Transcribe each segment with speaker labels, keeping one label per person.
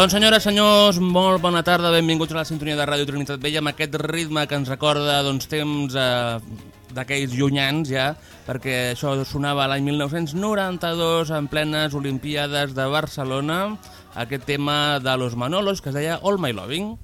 Speaker 1: Doncs senyores, senyors, molt bona tarda, benvinguts a la sintonia de Ràdio Trinitat Vella amb aquest ritme que ens recorda doncs, temps eh, d'aquells llunyans ja, perquè això sonava l'any 1992 en plenes Olimpiades de Barcelona, aquest tema de Los Manolos que es deia All My Loving.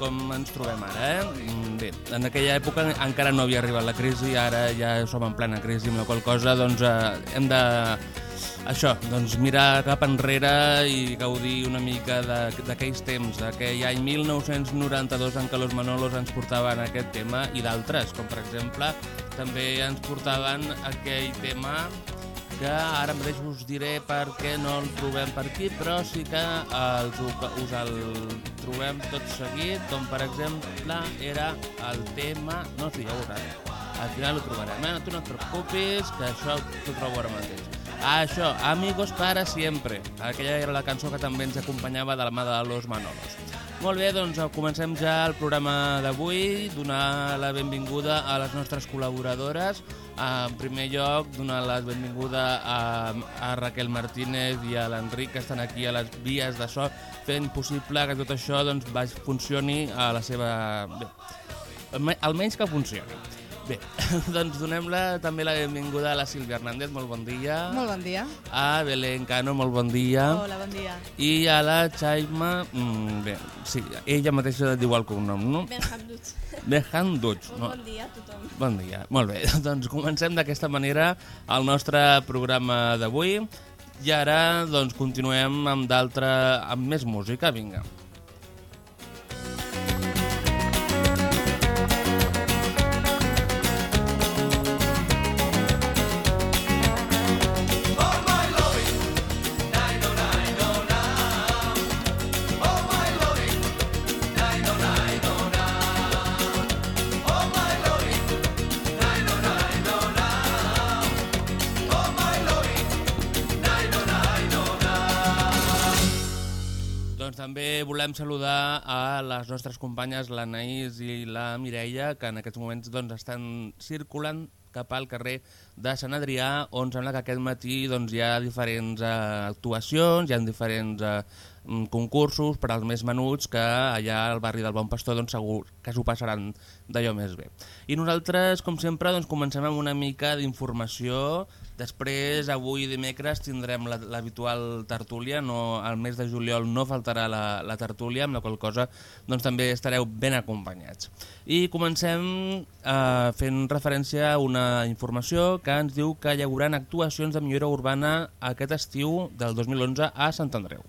Speaker 1: Com ens trobem ara, eh? Bé, en aquella època encara no havia arribat la crisi, ara ja som en plena crisi, amb la qual cosa doncs, eh, hem de això, doncs mirar cap enrere i gaudir una mica d'aquells temps, d'aquell any 1992 en què los Manolos ens portaven aquest tema i d'altres, com per exemple també ens portaven aquell tema que ara mateix us diré per què no el trobem per aquí, però sí que els, us el trobem tot seguit, com per exemple era el tema... No, sí, ja ho. Al final ho trobarem, eh? Tu no et preocupis, que això t'ho trobo ara mateix. Això, Amigos para siempre. Aquella era la cançó que també ens acompanyava de la mà de Los Manolos. Molt bé, doncs comencem ja el programa d'avui, donar la benvinguda a les nostres col·laboradores. En primer lloc, donar la benvinguda a, a Raquel Martínez i a l'Enric, que estan aquí a les vies de so, fent possible que tot això doncs, funcioni a la seva... Bé, almenys que funcioni. Bé, doncs donem-la també la benvinguda a la Sílvia Hernández, molt bon dia.
Speaker 2: Molt bon dia.
Speaker 1: A Belén Cano, molt bon dia.
Speaker 2: Hola, bon dia.
Speaker 1: I a la Chaima, mm, bé, sí, ella mateixa diu el cognom, no?
Speaker 3: Benhamduch.
Speaker 1: Benhamduch.
Speaker 3: No? Bon dia a tothom.
Speaker 1: Bon dia, molt bé. Doncs comencem d'aquesta manera el nostre programa d'avui. I ara doncs continuem amb d'altra, amb més música, vinga. Vinga. També volem saludar a les nostres companyes, l'Anaïs i la Mireia, que en aquests moments doncs, estan circulant cap al carrer de Sant Adrià, on sembla que aquest matí doncs, hi ha diferents eh, actuacions, hi ha diferents eh, mm, concursos per als més menuts que allà al barri del Bon Pastor doncs, segur que s'ho passaran d'allò més bé. I nosaltres, com sempre, doncs, comencem amb una mica d'informació Després, avui dimecres, tindrem l'habitual tertúlia. No, el mes de juliol no faltarà la, la tertúlia, amb la qual cosa doncs, també estareu ben acompanyats. I comencem eh, fent referència a una informació que ens diu que hi haurà actuacions de millora urbana aquest estiu del 2011 a Sant Andreu.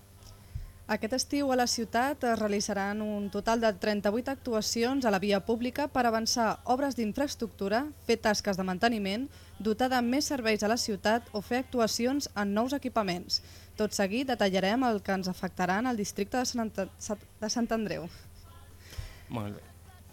Speaker 2: Aquest estiu a la ciutat es realitzaran un total de 38 actuacions a la via pública per avançar obres d'infraestructura, fer tasques de manteniment, dotar de més serveis a la ciutat o fer actuacions en nous equipaments. Tot seguit detallarem el que ens afectaran al districte de Sant, de Sant Andreu.
Speaker 1: Molt bé.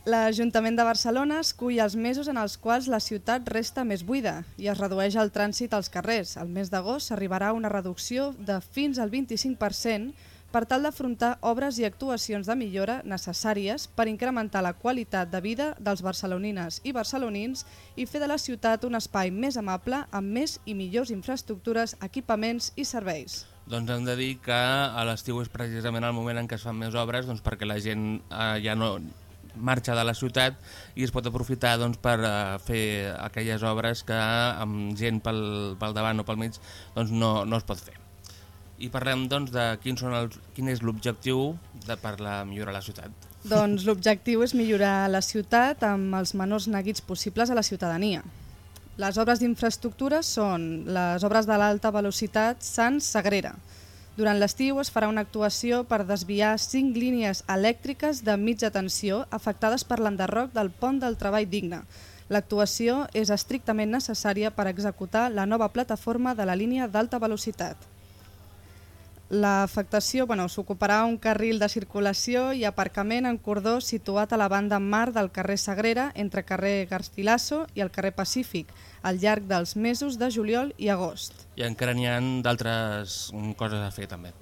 Speaker 2: L'Ajuntament de Barcelona escull els mesos en els quals la ciutat resta més buida i es redueix el trànsit als carrers. Al mes d'agost s'arribarà a una reducció de fins al 25% per tal d'afrontar obres i actuacions de millora necessàries per incrementar la qualitat de vida dels barcelonines i barcelonins i fer de la ciutat un espai més amable amb més i millors infraestructures, equipaments i serveis.
Speaker 1: Doncs hem de dir que a l'estiu és precisament el moment en què es fan més obres doncs perquè la gent eh, ja no marxa de la ciutat i es pot aprofitar doncs, per uh, fer aquelles obres que amb gent pel, pel davant o pel mig doncs, no, no es pot fer i parlem doncs, de quin, són els, quin és l'objectiu per la millorar la ciutat.
Speaker 2: Doncs l'objectiu és millorar la ciutat amb els menors neguits possibles a la ciutadania. Les obres d'infraestructura són les obres de l'alta velocitat Sants-Sagrera. Durant l'estiu es farà una actuació per desviar cinc línies elèctriques de mitja tensió afectades per l'enderroc del pont del treball digne. L'actuació és estrictament necessària per executar la nova plataforma de la línia d'alta velocitat. L'afectació bueno, s'ocuparà un carril de circulació i aparcament en cordó situat a la banda mar del carrer Sagrera entre carrer Garcilaso i el carrer Pacífic al llarg dels mesos de juliol i agost.
Speaker 1: I encara n'hi ha d'altres coses a fer també.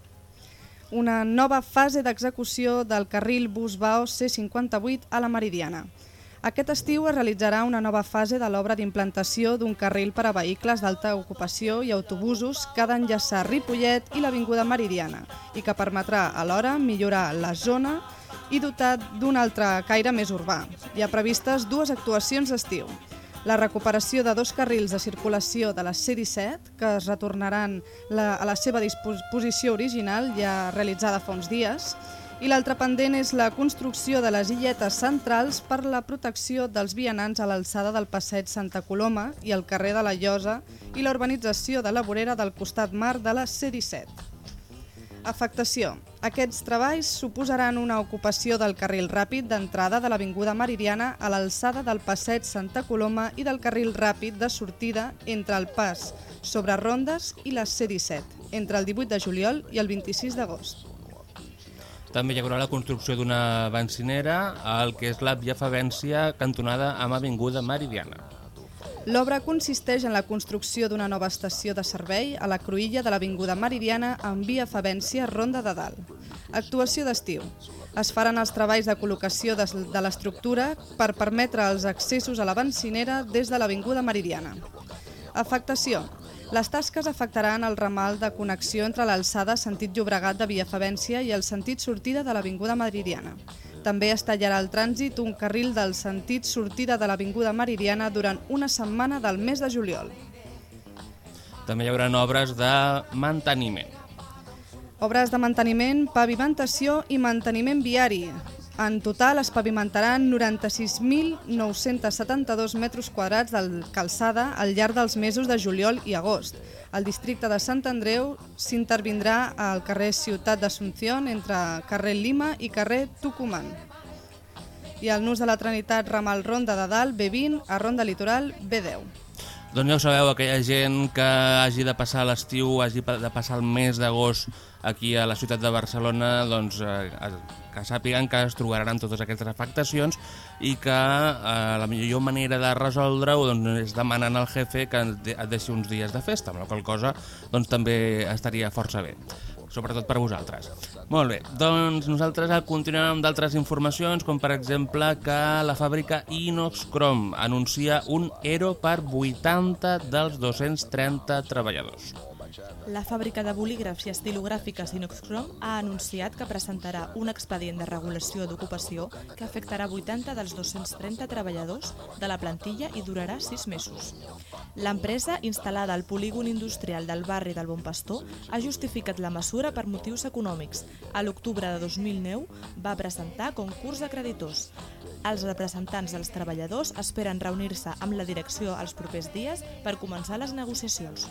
Speaker 2: una nova fase d'execució del carril Busbao C58 a la Meridiana. Aquest estiu es realitzarà una nova fase de l'obra d'implantació d'un carril per a vehicles d'alta ocupació i autobusos que ha d'enllaçar Ripollet i l'Avinguda Meridiana i que permetrà alhora millorar la zona i dotat d'un altre caire més urbà. Hi ha previstes dues actuacions d'estiu. La recuperació de dos carrils de circulació de la C-17, que es retornaran a la seva disposició original ja realitzada fa uns dies, i l'altre pendent és la construcció de les illetes centrals per la protecció dels vianants a l'alçada del passeig Santa Coloma i el carrer de la Llosa i la urbanització de la vorera del costat mar de la C-17. Afectació. Aquests treballs suposaran una ocupació del carril ràpid d'entrada de l'Avinguda Meridiana a l'alçada del passeig Santa Coloma i del carril ràpid de sortida entre el pas sobre Rondes i la C-17, entre el 18 de juliol i el 26 d'agost.
Speaker 1: També hi haurà la construcció d'una bencinera al que és la Via Favència cantonada amb Avinguda Meridiana.
Speaker 2: L'obra consisteix en la construcció d'una nova estació de servei a la cruïlla de l'Avinguda Meridiana en via Favència, Ronda de Dalt. Actuació d'estiu. Es faran els treballs de col·locació de l'estructura per permetre els accessos a la bencinera des de l'Avinguda Meridiana. Afectació. Les tasques afectaran el ramal de connexió entre l'alçada sentit Llobregat de Via Favència i el sentit sortida de l'Avinguda Meridiana. També es tallarà el trànsit un carril del sentit sortida de l'Avinguda Meridiana durant una setmana del mes de juliol.
Speaker 1: També hi haurà obres de manteniment.
Speaker 2: Obres de manteniment, pavimentació i manteniment viari. En total es pavimentaran 96.972 metres quadrats de calçada al llarg dels mesos de juliol i agost. Al districte de Sant Andreu s'intervindrà al carrer Ciutat d'Assumpción entre carrer Lima i carrer Tucumán. I al nus de la Trinitat ramal Ronda de Dalt B20 a Ronda Litoral B10.
Speaker 1: Doncs ja ho sabeu, aquella gent que hagi de passar l'estiu, hagi de passar el mes d'agost aquí a la ciutat de Barcelona, doncs eh, que sàpiguen que es trobaran totes aquestes afectacions i que eh, la millor manera de resoldre-ho doncs, és demanant al jefe que et deixi uns dies de festa, amb la qual cosa doncs, també estaria força bé sobretot per vosaltres. Molt bé, doncs nosaltres continuem amb d'altres informacions, com per exemple que la fàbrica Inox Chrome anuncia un ERO per 80 dels 230 treballadors.
Speaker 3: La fàbrica de bolígrafs i estilogràfiques Inoxcrom ha anunciat que presentarà un expedient de regulació d'ocupació que afectarà 80 dels 230 treballadors de la plantilla i durarà 6 mesos. L'empresa, instal·lada al polígon industrial del barri del Bon Pastor, ha justificat la mesura per motius econòmics. A l'octubre de 2009 va presentar concurs de creditors. Els representants dels treballadors esperen reunir-se amb la direcció els propers dies per començar les negociacions.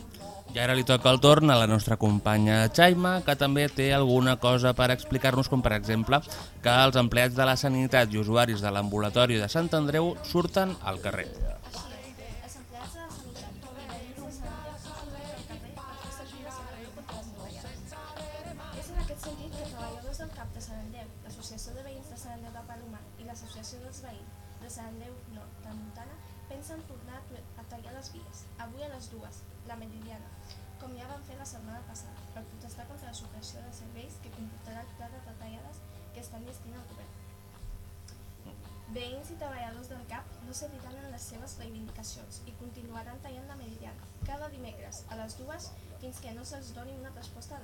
Speaker 1: I ara li toca el torn a la nostra companya Jaima, que també té alguna cosa per explicar-nos, com per exemple que els empleats de la sanitat i usuaris de l'ambulatori de Sant Andreu surten al carrer.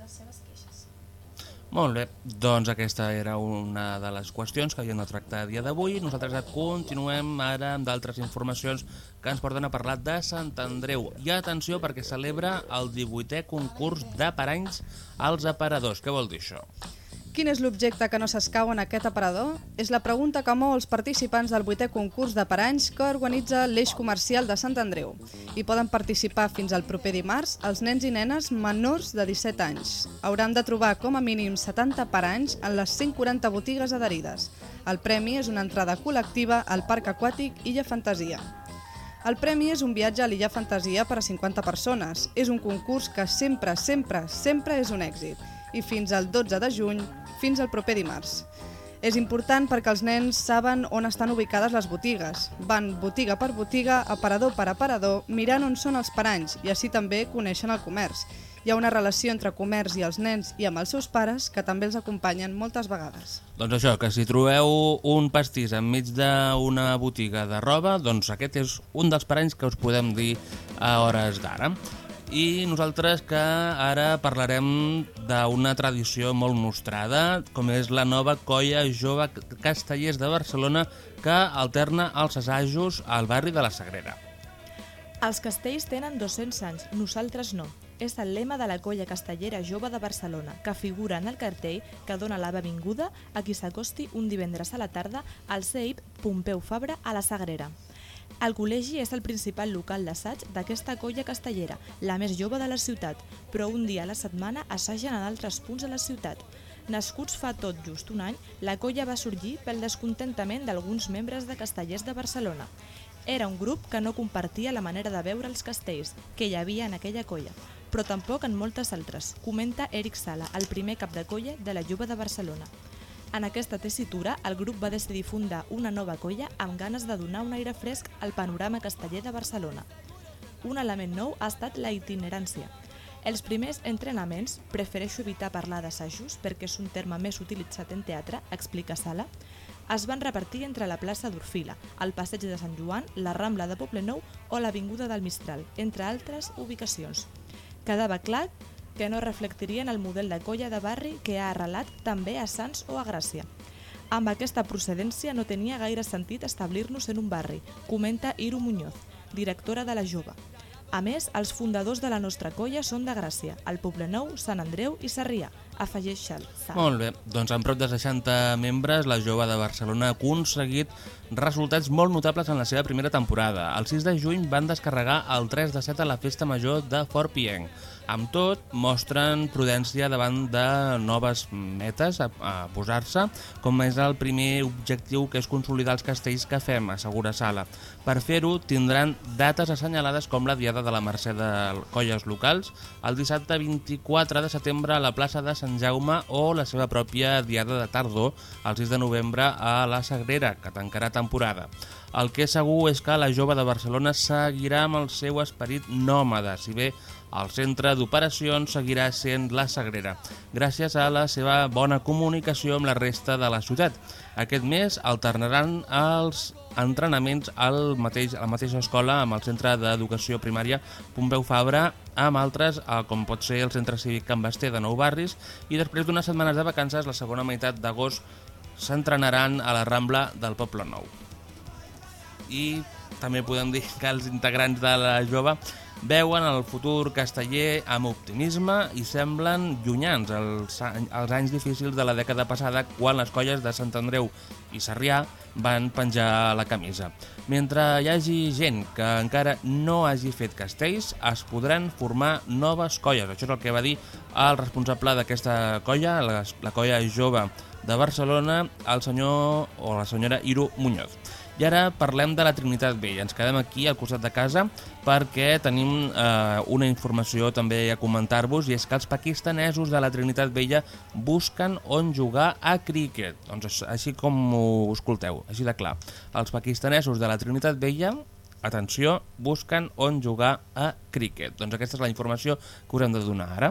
Speaker 4: Les seves queixes.
Speaker 1: Molt bé, doncs aquesta era una de les qüestions que havíem de tractar a dia d'avui. Nosaltres continuem ara amb d'altres informacions que ens porten a parlar de Sant Andreu. I atenció perquè celebra el 18è concurs de paranys als aparadors. Què vol dir això?
Speaker 2: Quin és l'objecte que no s'escau en aquest aparador? És la pregunta que mou els participants del vuitè concurs de paranys que organitza l'Eix Comercial de Sant Andreu. Hi poden participar fins al proper dimarts els nens i nenes menors de 17 anys. Hauran de trobar com a mínim 70 paranys en les 140 botigues adherides. El premi és una entrada col·lectiva al Parc Aquàtic Illa Fantasia. El premi és un viatge a l'Illa Fantasia per a 50 persones. És un concurs que sempre, sempre, sempre és un èxit. I fins al 12 de juny fins al proper dimarts. És important perquè els nens saben on estan ubicades les botigues. Van botiga per botiga, aparador per aparador, mirant on són els paranys i així també coneixen el comerç. Hi ha una relació entre comerç i els nens i amb els seus pares que també els acompanyen moltes vegades.
Speaker 1: Doncs això, que si trobeu un pastís enmig d'una botiga de roba, doncs aquest és un dels parenys que us podem dir a hores d'ara. I nosaltres que ara parlarem d'una tradició molt nostrada, com és la nova colla jove castellers de Barcelona que alterna els assajos al barri de la Sagrera.
Speaker 3: Els castells tenen 200 anys, nosaltres no. És el lema de la colla castellera jove de Barcelona, que figura en el cartell que dona la benvinguda a qui s'acosti un divendres a la tarda al CEIP Pompeu Fabra a la Sagrera. El col·legi és el principal local d'assaig d'aquesta colla castellera, la més jove de la ciutat, però un dia a la setmana assagen en altres punts de la ciutat. Nascuts fa tot just un any, la colla va sorgir pel descontentament d'alguns membres de Castellers de Barcelona. Era un grup que no compartia la manera de veure els castells que hi havia en aquella colla, però tampoc en moltes altres, comenta Eric Sala, el primer cap de colla de la Jove de Barcelona. En aquesta tessitura, el grup va decidir fundar una nova colla amb ganes de donar un aire fresc al panorama casteller de Barcelona. Un element nou ha estat la itinerància. Els primers entrenaments, prefereixo evitar parlar d'assajos perquè és un terme més utilitzat en teatre, explica Sala, es van repartir entre la plaça d'Orfila, el passeig de Sant Joan, la Rambla de Poblenou o l'Avinguda del Mistral, entre altres ubicacions. Quedava clar que no reflectirien el model de colla de barri que ha arrelat també a Sants o a Gràcia. Amb aquesta procedència no tenia gaire sentit establir-nos en un barri, comenta Iru Muñoz, directora de la Jove. A més, els fundadors de la nostra colla són de Gràcia, el Poblenou, Sant Andreu i Sarrià, afegeix Xal.
Speaker 1: Molt bé, doncs amb prop de 60 membres, la Jove de Barcelona ha aconseguit resultats molt notables en la seva primera temporada. El 6 de juny van descarregar el 3 de 7 a la Festa Major de Fort Pienc. Amb tot, mostren prudència davant de noves metes a, a posar-se, com és el primer objectiu que és consolidar els castells que fem, assegura Sala. Per fer-ho, tindran dates assenyalades com la Diada de la Mercè de Colles Locals, el dissabte 24 de setembre a la plaça de Sant Jaume o la seva pròpia Diada de Tardor, el 6 de novembre a la Sagrera, que tancarà temporada. El que és segur és que la jove de Barcelona seguirà amb el seu esperit nòmada, si bé el centre d'operacions seguirà sent la Sagrera, gràcies a la seva bona comunicació amb la resta de la ciutat. Aquest mes alternaran els entrenaments al mateix, a la mateixa escola amb el Centre d'Educació Primària Pompeu Fabra, amb altres, eh, com pot ser el Centre Cívic Can Basté de Nou Barris, i després d'unes setmanes de vacances, la segona meitat d'agost, s'entrenaran a la Rambla del Poble Nou. I també podem dir que els integrants de la jove veuen el futur casteller amb optimisme i semblen llunyans els, els anys difícils de la dècada passada quan les colles de Sant Andreu i Sarrià van penjar la camisa. Mentre hi hagi gent que encara no hagi fet castells, es podran formar noves colles. Això és el que va dir el responsable d'aquesta colla, la, la colla jove de Barcelona, el senyor o la senyora Iru Muñoz. I ara parlem de la Trinitat Vella. Ens quedem aquí al costat de casa perquè tenim eh, una informació també a comentar-vos i és que els pakistanesos de la Trinitat Vella busquen on jugar a críquet. Doncs així com ho escolteu, així de clar. Els pakistanesos de la Trinitat Vella atenció, busquen on jugar a críquet. Doncs aquesta és la informació que us hem de donar ara.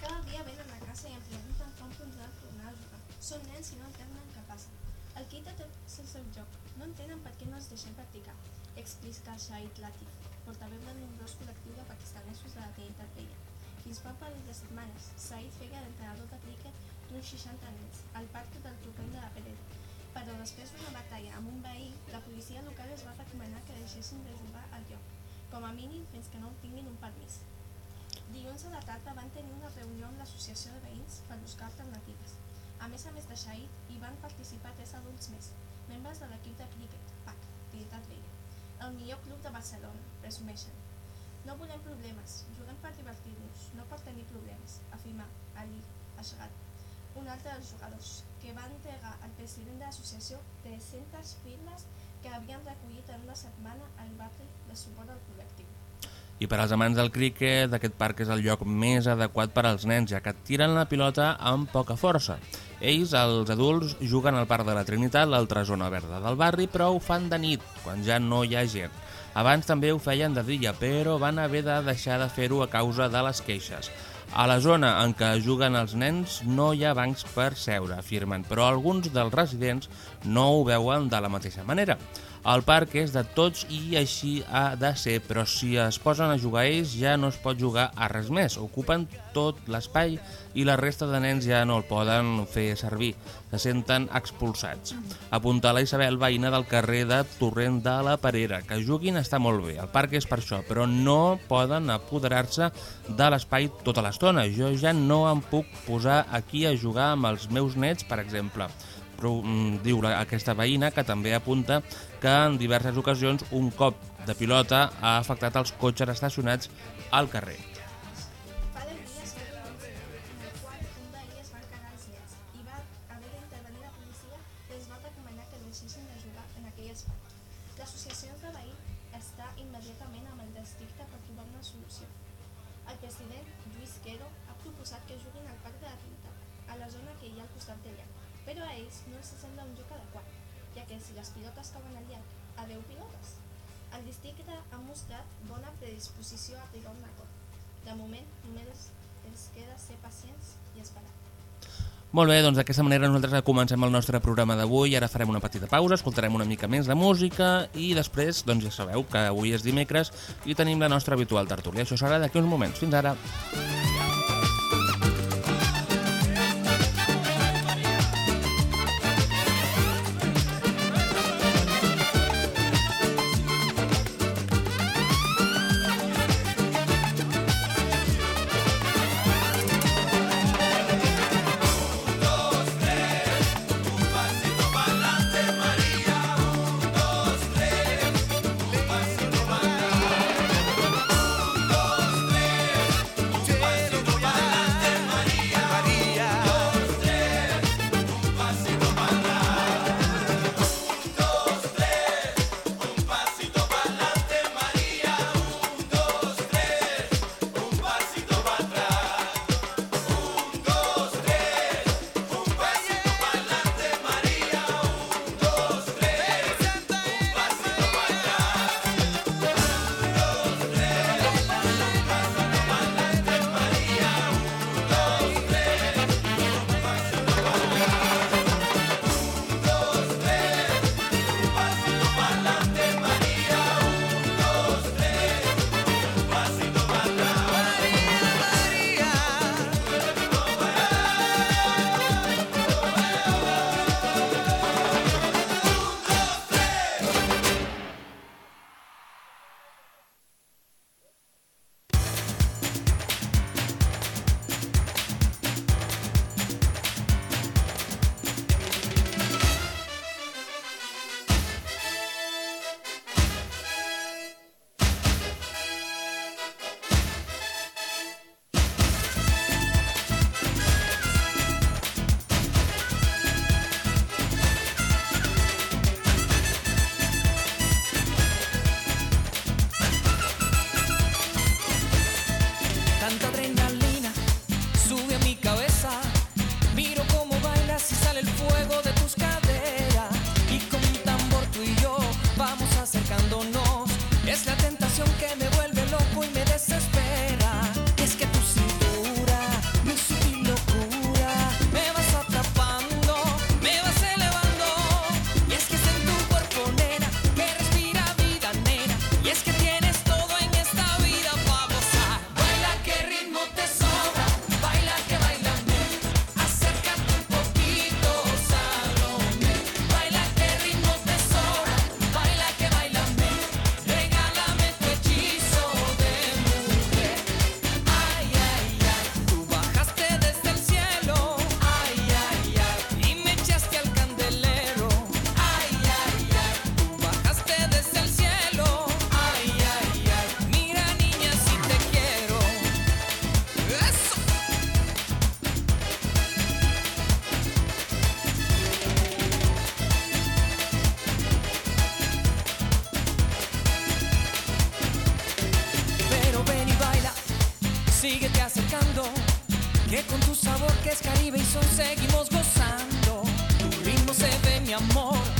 Speaker 4: Cada dia venen a casa i em pregunten com podran tornar a jugar. Són nens i no entenen què passa. El cricket és el seu joc. No entenen per què no els deixem practicar, explica Shahid Latif, portaveu del nombrós col·lectiu de pakistanesos de la Trinitat Vella. Fins fa un parell de setmanes, Said feia d'entrenador de cricket d'uns 60 nens al parc del Truquem de la Pereda. Però després d'una batalla amb un veí, la policia local es va recomanar que deixessin de jugar al lloc, com a mínim fins que no tinguin un permís. Dilluns a la tarda van amb l'associació de veïns per buscar alternatives. A més a més de Shahid, hi van participar tres adults més, membres de l'equip de críquet, PAC, Trinitat Vella, el millor club de Barcelona, presumeixen. No volem problemes, juguem per divertir-nos, no per tenir problemes, afirma Ali Ashgat, un altre dels jugadors, que va entregar al president de l'associació 300 firmes que havien recollit en una setmana al barri de suport al col·lectiu.
Speaker 1: I per als amants del críquet, aquest parc és el lloc més adequat per als nens, ja que tiren la pilota amb poca força. Ells, els adults, juguen al Parc de la Trinitat, l'altra zona verda del barri, però ho fan de nit, quan ja no hi ha gent. Abans també ho feien de dia, però van haver de deixar de fer-ho a causa de les queixes. A la zona en què juguen els nens no hi ha bancs per seure, afirmen, però alguns dels residents no ho veuen de la mateixa manera. El parc és de tots i així ha de ser, però si es posen a jugar ells ja no es pot jugar a res més. Ocupen tot l'espai i la resta de nens ja no el poden fer servir. Se senten expulsats. Apunta la Isabel, veïna del carrer de Torrent de la Parera. Que juguin està molt bé, el parc és per això, però no poden apoderar-se de l'espai tota l'estona. Jo ja no em puc posar aquí a jugar amb els meus nets, per exemple mm, diu aquesta veïna, que també apunta que en diverses ocasions un cop de pilota ha afectat els cotxes estacionats al carrer. Molt bé, doncs d'aquesta manera nosaltres comencem el nostre programa d'avui. Ara farem una petita pausa, escoltarem una mica més de música i després, doncs ja sabeu que avui és dimecres i tenim la nostra habitual tertúlia. Això serà d'aquí uns moments. Fins ara.
Speaker 5: Tanta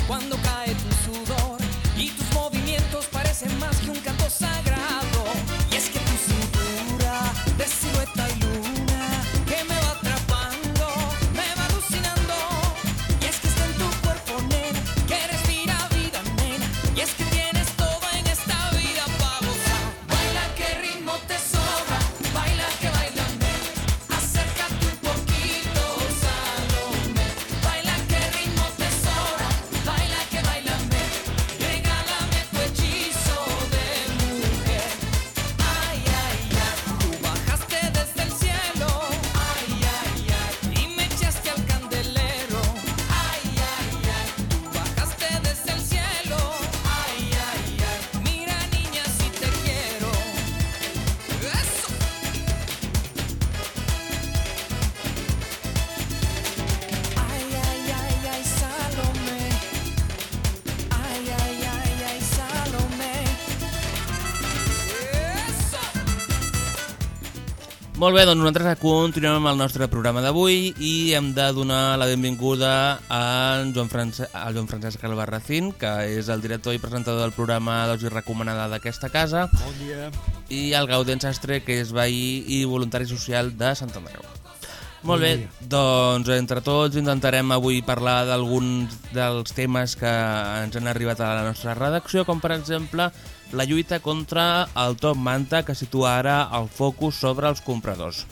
Speaker 5: cuando cae tu sudor y tus movimientos parecen más que un canto sagrado.
Speaker 1: Molt bé, doncs nosaltres continuem amb el nostre programa d'avui i hem de donar la benvinguda a Joan, France a Joan Francesc Albarracín, que és el director i presentador del programa Dosi Recomanada d'aquesta casa,
Speaker 6: Bon dia.
Speaker 1: i el Gaudent Sastre, que és veí i voluntari social de Sant Andreu. Molt bé, doncs entre tots intentarem avui parlar d'alguns dels temes que ens han arribat a la nostra redacció, com per exemple la lluita contra el top manta que situa ara el focus sobre els compradors.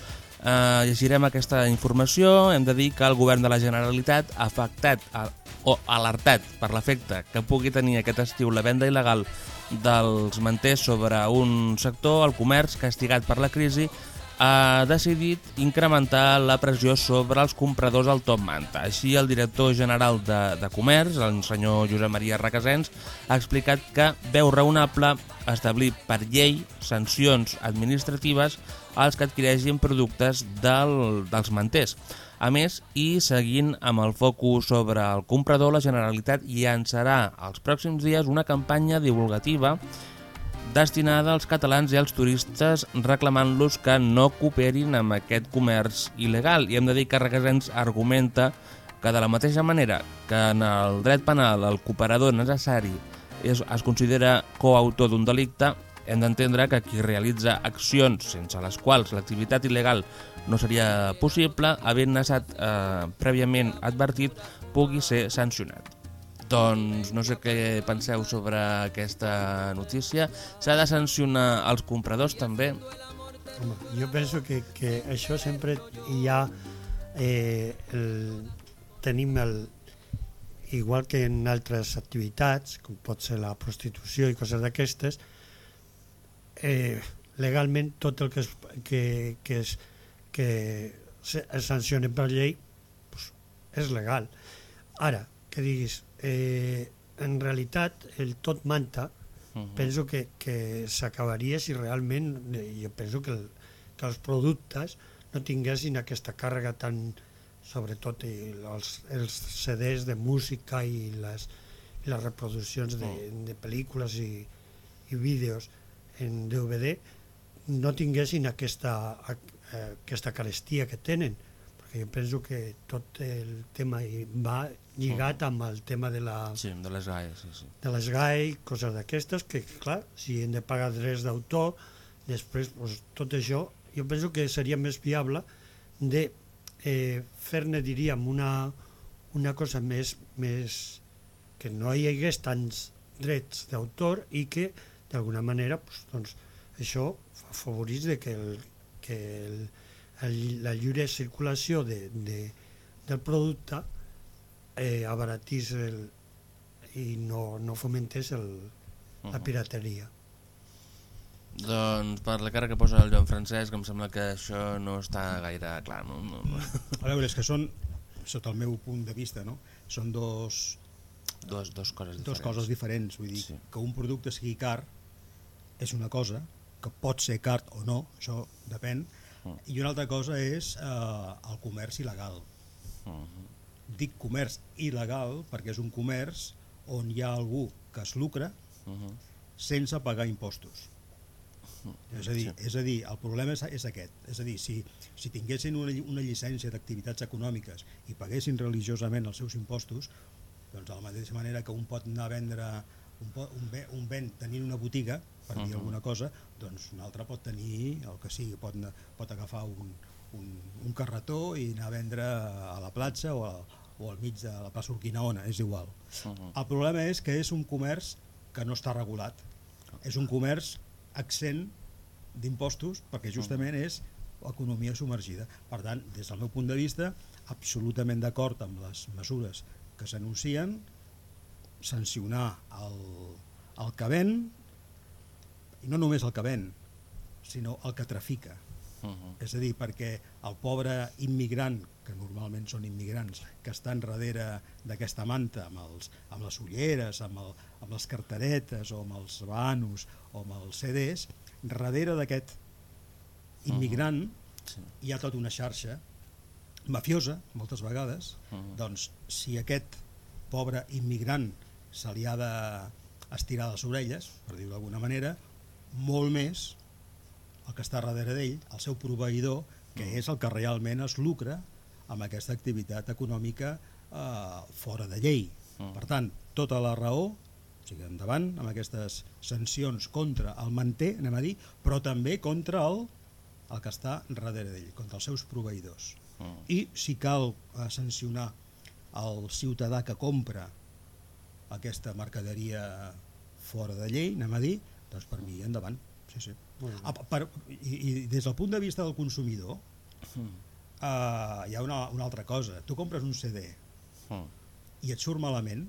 Speaker 1: Eh, llegirem aquesta informació, hem de dir que el govern de la Generalitat ha afectat a, o alertat per l'efecte que pugui tenir aquest estiu la venda il·legal dels manters sobre un sector, el comerç, castigat per la crisi, ha decidit incrementar la pressió sobre els compradors al top manta. Així, el director general de, de Comerç, el senyor Josep Maria Requesens, ha explicat que veu raonable establir per llei sancions administratives als que adquireixin productes del, dels manters. A més, i seguint amb el focus sobre el comprador, la Generalitat llançarà els pròxims dies una campanya divulgativa destinada als catalans i als turistes reclamant-los que no cooperin amb aquest comerç il·legal. I hem de dir que Requesens argumenta que de la mateixa manera que en el dret penal el cooperador necessari és, es considera coautor d'un delicte, hem d'entendre que qui realitza accions sense les quals l'activitat il·legal no seria possible, havent estat eh, prèviament advertit, pugui ser sancionat. Doncs no sé què penseu sobre aquesta notícia. S'ha de sancionar els compradors també?
Speaker 6: Home, jo penso que, que això sempre hi ha... Eh, el, tenim el, igual que en altres activitats, com pot ser la prostitució i coses d'aquestes, eh, legalment tot el que es, que, que es, que es sancione per llei pues, és legal. Ara, que diguis, eh, en realitat el tot manta
Speaker 1: Uh -huh.
Speaker 6: penso que, que s'acabaria si realment eh, jo penso que, el, que els productes no tinguessin aquesta càrrega tan sobretot i els, els CDs de música i les, i les reproduccions de, de pel·lícules i, i vídeos en DVD no tinguessin aquesta, a- aquesta carestia que tenen perquè jo penso que tot el tema va lligat amb el tema de la,
Speaker 1: Sí, de les GAE, sí, sí.
Speaker 6: de les GAE, coses d'aquestes, que clar, si hem de pagar drets d'autor, després pues, tot això, jo penso que seria més viable de eh, fer-ne, diríem, una, una cosa més, més que no hi hagués tants drets d'autor i que d'alguna manera pues, doncs, això afavorís de que, el, que el, la lliure circulació de, de, del producte eh, abaratís el, i no, no fomentés el, la
Speaker 1: Mhm.
Speaker 6: pirateria.
Speaker 1: Doncs per la cara que posa el Joan Francesc em sembla que això no està gaire clar. No? No, no.
Speaker 7: A veure, és que són, sota el meu punt de vista, no? són dos,
Speaker 1: Dos, dos coses diferents.
Speaker 7: dos coses diferents. Vull dir,
Speaker 1: Sí.
Speaker 7: que un producte sigui car és una cosa, que pot ser car o no, això depèn,
Speaker 1: Mm.
Speaker 7: I una altra cosa és eh, el comerç il·legal.
Speaker 1: Mhm,
Speaker 7: Dic comerç il·legal perquè és un comerç on hi ha algú que es lucra
Speaker 1: mhm.
Speaker 7: sense pagar impostos. És a dir,
Speaker 1: Sí.
Speaker 7: és a dir el problema és, és aquest. És a dir, si, si tinguessin una, una llicència d'activitats econòmiques i paguessin religiosament els seus impostos, doncs de la mateixa manera que un pot anar a vendre un, un, un ven tenint una botiga, per dir
Speaker 1: Mhm.
Speaker 7: alguna cosa, doncs un altre pot tenir el que sigui, pot, pot agafar un, un, un carretó i anar a vendre a la platja o, a, o al mig de la plaça Urquinaona, és igual.
Speaker 1: Mhm.
Speaker 7: El problema és que és un comerç que no està regulat. És un comerç accent d'impostos perquè justament és economia submergida. Per tant, des del meu punt de vista, absolutament d'acord amb les mesures que s'anuncien, sancionar el, el que ven, i no només el que ven, sinó el que trafica.
Speaker 1: Mhm.
Speaker 7: És a dir, perquè el pobre immigrant, que normalment són immigrants, que estan darrere d'aquesta manta, amb, els, amb les ulleres, amb, el, amb les carteretes, o amb els vanos, o amb els CDs, darrere d'aquest immigrant
Speaker 1: Sí.
Speaker 7: hi ha tota una xarxa mafiosa, moltes vegades,
Speaker 1: Mhm.
Speaker 7: doncs si aquest pobre immigrant se li ha d'estirar les orelles, per dir-ho d'alguna manera, molt més el que està darrere d'ell, el seu proveïdor, que és el que realment es lucra amb aquesta activitat econòmica eh, fora de llei.
Speaker 1: Mm.
Speaker 7: Per tant, tota la raó, o sigui, endavant amb aquestes sancions contra el manté, anem a dir, però també contra el, el que està darrere d'ell, contra els seus proveïdors.
Speaker 1: Mm.
Speaker 7: I si cal eh, sancionar el ciutadà que compra aquesta mercaderia fora de llei, anem a dir, doncs per mi endavant. Sí, sí. Ah, per, i, I des del punt de vista del consumidor,
Speaker 1: Mm.
Speaker 7: eh, hi ha una, una altra cosa. Tu compres un CD
Speaker 1: Mm.
Speaker 7: i et surt malament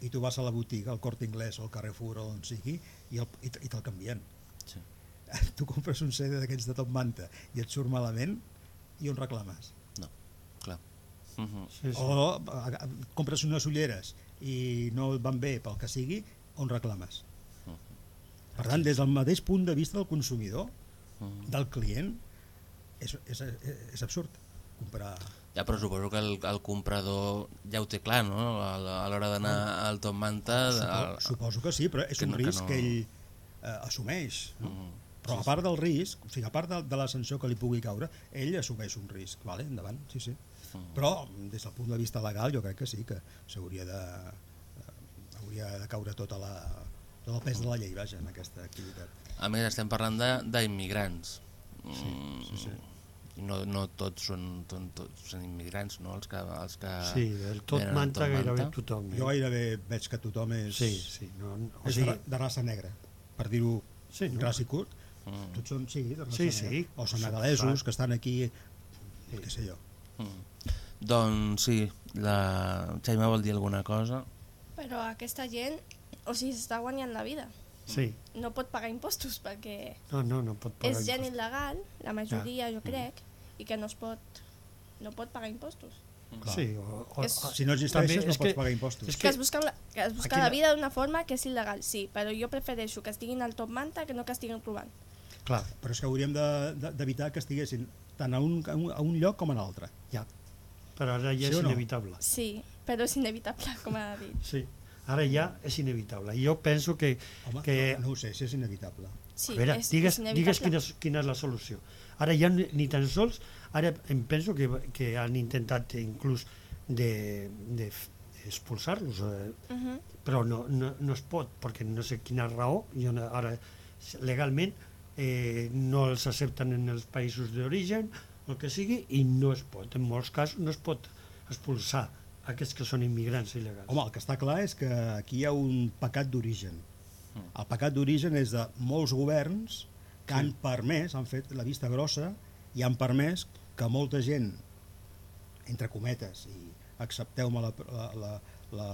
Speaker 7: i tu vas a la botiga, al Corte Inglés al Carrefour o on sigui i, el, i, i te'l canvien.
Speaker 1: Sí.
Speaker 7: Tu compres un CD d'aquests de top manta i et surt malament i on reclames?
Speaker 1: Clar. Mm -hmm.
Speaker 6: Sí, sí.
Speaker 7: O a- a- compres unes ulleres i no et van bé pel que sigui, on reclames? Per tant, des del mateix punt de vista del consumidor,
Speaker 1: Mm.
Speaker 7: del client, és, és, és absurd comprar...
Speaker 1: Ja, però suposo que el, el comprador ja ho té clar, no? A l'hora d'anar al Top Manta...
Speaker 7: Supo,
Speaker 1: el-
Speaker 7: suposo que sí, però és
Speaker 1: que
Speaker 7: un
Speaker 1: no- que
Speaker 7: risc
Speaker 1: no-
Speaker 7: que ell eh, assumeix. No?
Speaker 1: Mm.
Speaker 7: Però a part del risc, o sigui, a part de, de la sanció que li pugui caure, ell assumeix un risc, vale? endavant, sí, sí.
Speaker 1: Mm.
Speaker 7: Però des del punt de vista legal jo crec que sí, que s'hauria de, eh, hauria de caure tota la, tot el pes de la llei, vaja, en aquesta activitat.
Speaker 1: A més, estem parlant de- d'immigrants.
Speaker 7: Sí, sí, sí.
Speaker 1: I no, no tots són, tots, tots són immigrants, no? Els que, els que
Speaker 6: Sí, del tot manta
Speaker 1: Top
Speaker 6: gairebé
Speaker 1: Manta.
Speaker 6: tothom. Eh?
Speaker 7: Jo gairebé veig que tothom és,
Speaker 6: Sí, sí. No, no, o
Speaker 7: és
Speaker 6: sigui,
Speaker 7: de, ra- de raça negra, per dir-ho
Speaker 6: Sí, no?
Speaker 7: ras i curt.
Speaker 1: Mm.
Speaker 7: Tots són, sí, de raça
Speaker 6: Sí,
Speaker 7: negra.
Speaker 6: sí.
Speaker 7: O senegalesos
Speaker 6: Clar.
Speaker 7: que estan aquí, què sé jo.
Speaker 1: Mm. Doncs sí, la Xaima vol dir alguna cosa.
Speaker 4: Però aquesta gent, o sigui, s'està guanyant la vida.
Speaker 6: sí.
Speaker 4: No pot pagar impostos perquè
Speaker 6: No, no, no pot pagar
Speaker 4: és gent
Speaker 6: impostos.
Speaker 4: il·legal, la majoria
Speaker 6: Mm.
Speaker 4: jo crec, i que no es pot, no pot pagar impostos.
Speaker 7: Clar.
Speaker 6: Sí, o, o,
Speaker 4: És-
Speaker 7: Si no existeixes
Speaker 6: També
Speaker 7: no pots
Speaker 6: que-
Speaker 7: pagar impostos.
Speaker 6: és
Speaker 4: Que es busca, la, que es busca la
Speaker 6: la-
Speaker 4: vida d'una forma que és il·legal, sí, però jo prefereixo que estiguin al top manta que no que estiguin robant.
Speaker 6: clar,
Speaker 7: Però és que hauríem de- de- d'evitar que estiguessin tant a un, a un, a un lloc com a l'altre.
Speaker 6: ja. Però ara ja
Speaker 7: Sí
Speaker 6: és
Speaker 7: no?
Speaker 6: inevitable.
Speaker 4: Sí, però és inevitable, com ha dit.
Speaker 6: Sí. Ara ja és inevitable. I jo penso que...
Speaker 7: Home,
Speaker 6: que
Speaker 7: no, no ho sé, si és inevitable.
Speaker 4: Sí,
Speaker 6: a veure,
Speaker 4: és,
Speaker 6: digues,
Speaker 4: és inevitable.
Speaker 6: digues quina, és, quina és la solució. Ara ja ni, ni tan sols... Ara em penso que, que han intentat inclús de, de expulsar-los, eh,
Speaker 4: Uh -huh.
Speaker 6: però no, no, no es pot, perquè no sé quina raó, jo no, ara legalment eh, no els accepten en els països d'origen, el que sigui, i no es pot, en molts casos no es pot expulsar aquests que són immigrants il·legals.
Speaker 7: Home, el que està clar és que aquí hi ha un pecat d'origen. El pecat d'origen és de molts governs que han permès, han fet la vista grossa i han permès que molta gent, entre cometes, i accepteu-me la, la, la, la,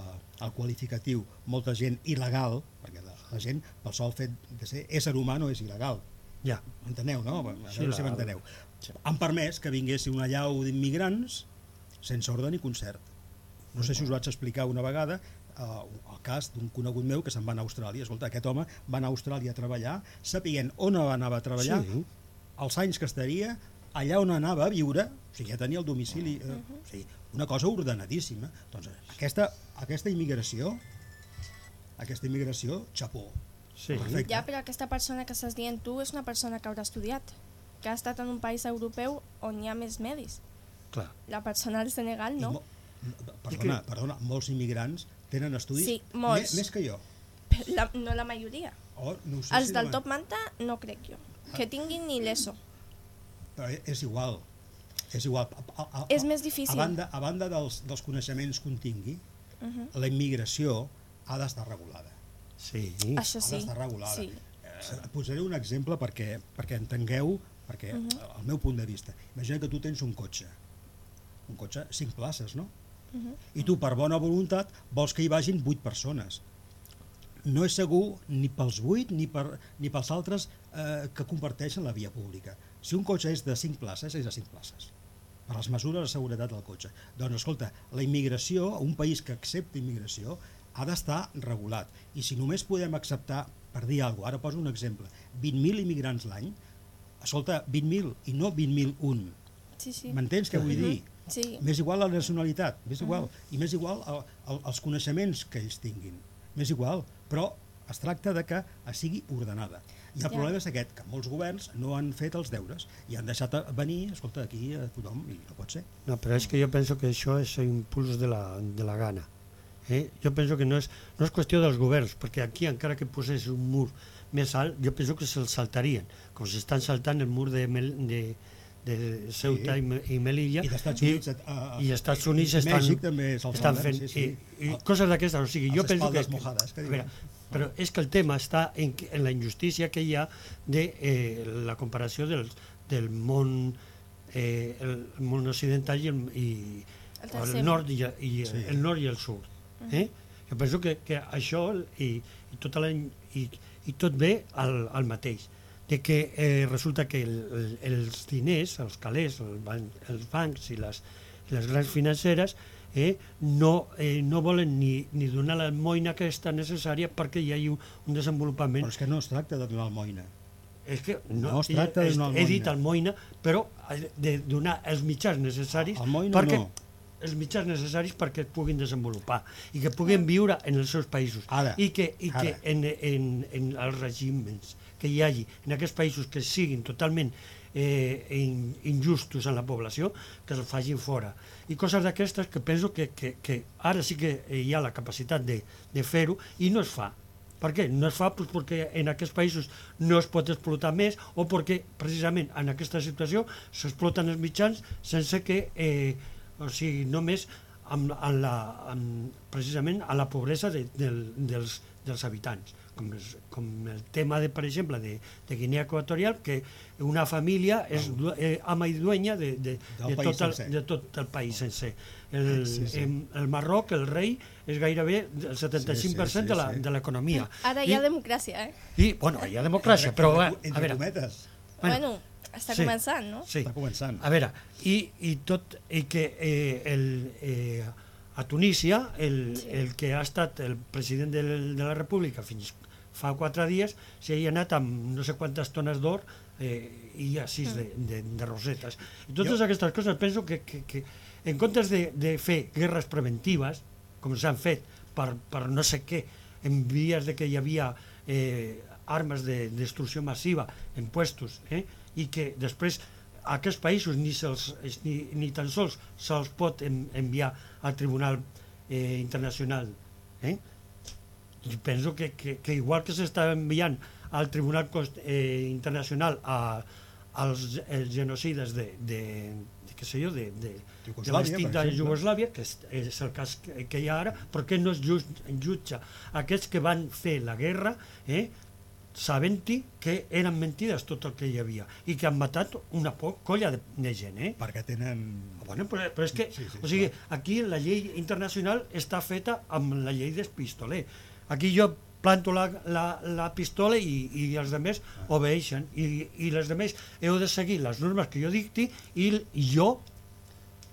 Speaker 7: el qualificatiu, molta gent il·legal, perquè la, la gent, pel sol fet de ser ésser humà no és il·legal,
Speaker 6: Ja,
Speaker 7: M'enteneu, no? A
Speaker 6: Sí,
Speaker 7: veure si
Speaker 6: la-
Speaker 7: m'enteneu. Han permès que vinguessi una llau d'immigrants sense ordre ni concert. No sé si us ho vaig explicar una vegada, eh, el cas d'un conegut meu que se'n va a Austràlia. Escolta, aquest home va anar a Austràlia a treballar, sapiguent on anava a treballar,
Speaker 6: Sí.
Speaker 7: els anys que estaria, allà on anava a viure, o sigui, ja tenia el domicili, eh, o sigui, una cosa ordenadíssima. Doncs aquesta, aquesta immigració, aquesta immigració, xapó.
Speaker 6: sí.
Speaker 7: Perfecte.
Speaker 4: Ja, però aquesta persona que estàs dient tu és una persona que haurà estudiat, que ha estat en un país europeu on hi ha més medis.
Speaker 6: Clar.
Speaker 4: La persona del Senegal no.
Speaker 7: mo- Perdona, perdona, molts immigrants tenen estudis
Speaker 4: Sí, molts.
Speaker 7: me- més que jo.
Speaker 4: La, no la majoria.
Speaker 7: O, no sé
Speaker 4: Els
Speaker 7: si
Speaker 4: del
Speaker 7: la-
Speaker 4: top manta no crec jo. Que tinguin ni l'ESO.
Speaker 7: Però és igual. És igual. A, a, a,
Speaker 4: És més difícil.
Speaker 7: A banda, a banda dels, dels coneixements que un tingui,
Speaker 4: Uh -huh.
Speaker 7: la immigració ha d'estar regulada.
Speaker 6: Sí.
Speaker 4: Això
Speaker 7: Ha
Speaker 4: sí.
Speaker 7: d'estar regulada.
Speaker 4: Sí.
Speaker 7: Eh, posaré un exemple perquè, perquè entengueu perquè uh -huh. el meu punt de vista. Imagina que tu tens un cotxe. Un cotxe, cinc places, no?
Speaker 4: Uh -huh.
Speaker 7: i tu per bona voluntat vols que hi vagin 8 persones no és segur ni pels 8 ni, per, ni pels altres eh, que comparteixen la via pública si un cotxe és de 5 places és de 5 places per les mesures de seguretat del cotxe doncs escolta, la immigració un país que accepta immigració ha d'estar regulat i si només podem acceptar per dir alguna cosa, ara poso un exemple 20.000 immigrants l'any escolta, 20.000 i no 20.001
Speaker 4: Sí, sí.
Speaker 7: m'entens què vull dir?
Speaker 4: Sí.
Speaker 7: M'és igual la nacionalitat, m'és igual, i m'és igual el, el, els coneixements que ells tinguin, m'és igual, però es tracta de que es sigui ordenada. I el
Speaker 4: Ja.
Speaker 7: problema és aquest, que molts governs no han fet els deures i han deixat venir, escolta, aquí a tothom, i no pot ser.
Speaker 6: No, però és que jo penso que això és impuls de la, de la gana. Eh? Jo penso que no és, no és qüestió dels governs, perquè aquí encara que posés un mur més alt, jo penso que se'l saltarien, com s'estan saltant el mur de, Mel, de, de Ceuta
Speaker 7: Sí.
Speaker 6: i, Me- i Melilla.
Speaker 7: I d'Estats Units a- a-
Speaker 6: i Estats Units
Speaker 7: i
Speaker 6: estan,
Speaker 7: Mèxic també
Speaker 6: estan fent
Speaker 7: sí, sí.
Speaker 6: I, i coses d'aquestes. O sigui, jo penso que...
Speaker 7: mojades, que
Speaker 6: veure, però és que el tema està en, en la injustícia que hi ha de eh, la comparació del, del món eh, el món occidental i el, i,
Speaker 4: El
Speaker 6: el, nord i, i
Speaker 7: Sí.
Speaker 6: el nord i el sud. Eh? Jo penso que, que això i, i, tota la, i, i tot ve al, al mateix de que eh, resulta que el, el, els diners, els calés, el ban els bancs i les, les grans financeres eh, no, eh, no volen ni, ni donar la moina aquesta necessària perquè hi hagi un, un desenvolupament
Speaker 7: Però és que no es tracta de donar almoina.
Speaker 6: és que
Speaker 7: No es tracta de donar
Speaker 6: he dit
Speaker 7: almoina.
Speaker 6: almoina, però de donar els mitjans necessaris
Speaker 7: Almoina
Speaker 6: perquè
Speaker 7: no.
Speaker 6: Els mitjans necessaris perquè es puguin desenvolupar i que puguin viure en els seus països
Speaker 7: Ara,
Speaker 6: i que, i que en, en, en els regímens que hi hagi en aquests països que siguin totalment eh, in, injustos en la població, que els facin fora. I coses d'aquestes que penso que, que, que ara sí que hi ha la capacitat de, de fer-ho i no es fa. Per què? No es fa pues, perquè en aquests països no es pot explotar més o perquè precisament en aquesta situació s'exploten els mitjans sense que, eh, o sigui, només amb, amb la, amb, precisament a la pobresa de, del, dels, dels habitants com, és, com el tema, de, per exemple, de, de Guinea Equatorial, que una família és du- eh, ama i dueña de, de, de,
Speaker 7: país
Speaker 6: tot el, de tot el país sencer. El,
Speaker 7: Sí, sí.
Speaker 6: en, el Marroc, el rei, és gairebé el 75%
Speaker 7: Sí, sí, sí,
Speaker 6: de
Speaker 7: sí.
Speaker 6: de l'economia.
Speaker 4: Ara hi ha
Speaker 6: I,
Speaker 4: democràcia, eh?
Speaker 6: I, bueno, hi ha democràcia, però a,
Speaker 7: Entre,
Speaker 6: a
Speaker 7: entre
Speaker 6: veure...
Speaker 7: cometes,
Speaker 6: Bueno,
Speaker 4: Bueno, està
Speaker 6: sí.
Speaker 4: començant, no?
Speaker 6: Sí.
Speaker 7: està començant.
Speaker 6: A veure, i, i tot, i que eh, el, eh, a Tunísia, el, el que ha estat el president de, de la República fins fa quatre dies, s'hi ha anat amb no sé quantes tones d'or eh, i ha sis de, de, de rosetes. I totes
Speaker 7: Jo-
Speaker 6: aquestes coses penso que, que, que en comptes de, de fer guerres preventives, com s'han fet per, per no sé què, en vies de que hi havia eh, armes de destrucció massiva en puestos, eh, i que després a aquests països ni, se'ls, ni, ni tan sols se'ls pot en, enviar al Tribunal eh, Internacional. Eh? I penso que, que, que igual que s'està enviant al Tribunal Cost, eh, Internacional a, als els genocides de, de, de què sé jo, de, de, de
Speaker 7: per exemple.
Speaker 6: Jugoslàvia, que és, és el cas que, que hi ha ara, per què no es jutja aquests que van fer la guerra, eh, sabent-hi que eren mentides tot el que hi havia i que han matat una colla de, de gent, eh?
Speaker 7: Perquè tenen...
Speaker 6: Bueno, però, però és que,
Speaker 7: Sí, sí,
Speaker 6: o sigui, aquí la llei internacional està feta amb la llei del pistoler. Aquí jo planto la, la, la pistola i, i els altres obeixen i, i les altres heu de seguir les normes que jo dicti i, i jo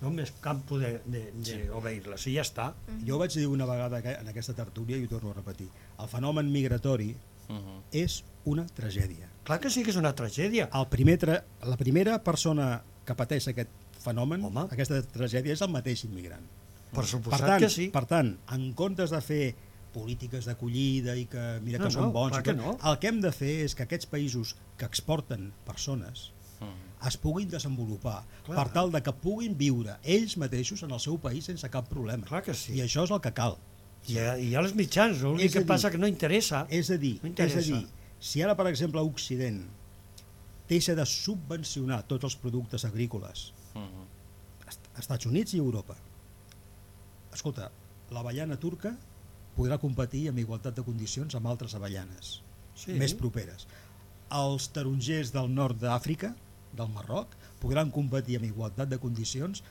Speaker 6: no m'escampo d'obeir-les i ja està.
Speaker 7: Jo vaig dir una vegada que- en aquesta tertúlia i ho torno a repetir. El fenomen migratori
Speaker 1: Uh -huh.
Speaker 7: és una tragèdia.
Speaker 6: Clar que sí que és una tragèdia.
Speaker 7: El primer tra... La primera persona que pateix aquest fenomen,
Speaker 6: Home.
Speaker 7: aquesta tragèdia, és el mateix immigrant.
Speaker 6: Per
Speaker 7: Per
Speaker 6: suposat
Speaker 7: tant,
Speaker 6: que sí.
Speaker 7: per tant, en comptes de fer polítiques d'acollida i que mira que
Speaker 6: No,
Speaker 7: són
Speaker 6: no,
Speaker 7: bons,
Speaker 6: que no.
Speaker 7: el que hem de fer és que aquests països que exporten persones
Speaker 1: Uh-huh.
Speaker 7: es puguin desenvolupar
Speaker 6: Clar.
Speaker 7: per tal de que puguin viure ells mateixos en el seu país sense cap problema.
Speaker 6: Clar que sí.
Speaker 7: I això és el que cal.
Speaker 6: Hi ha, hi ha els mitjans, l'únic
Speaker 7: És
Speaker 6: que
Speaker 7: dir,
Speaker 6: passa que no interessa.
Speaker 7: És a dir,
Speaker 6: No
Speaker 7: és
Speaker 6: interessa.
Speaker 7: a dir, si ara, per exemple, Occident deixa de subvencionar tots els productes agrícoles,
Speaker 1: Uh-huh.
Speaker 7: Est- Estats Units i Europa, escolta, l'avellana turca podrà competir amb igualtat de condicions amb altres avellanes
Speaker 6: Sí.
Speaker 7: més properes. Els tarongers del nord d'Àfrica, del Marroc, podran competir amb igualtat de condicions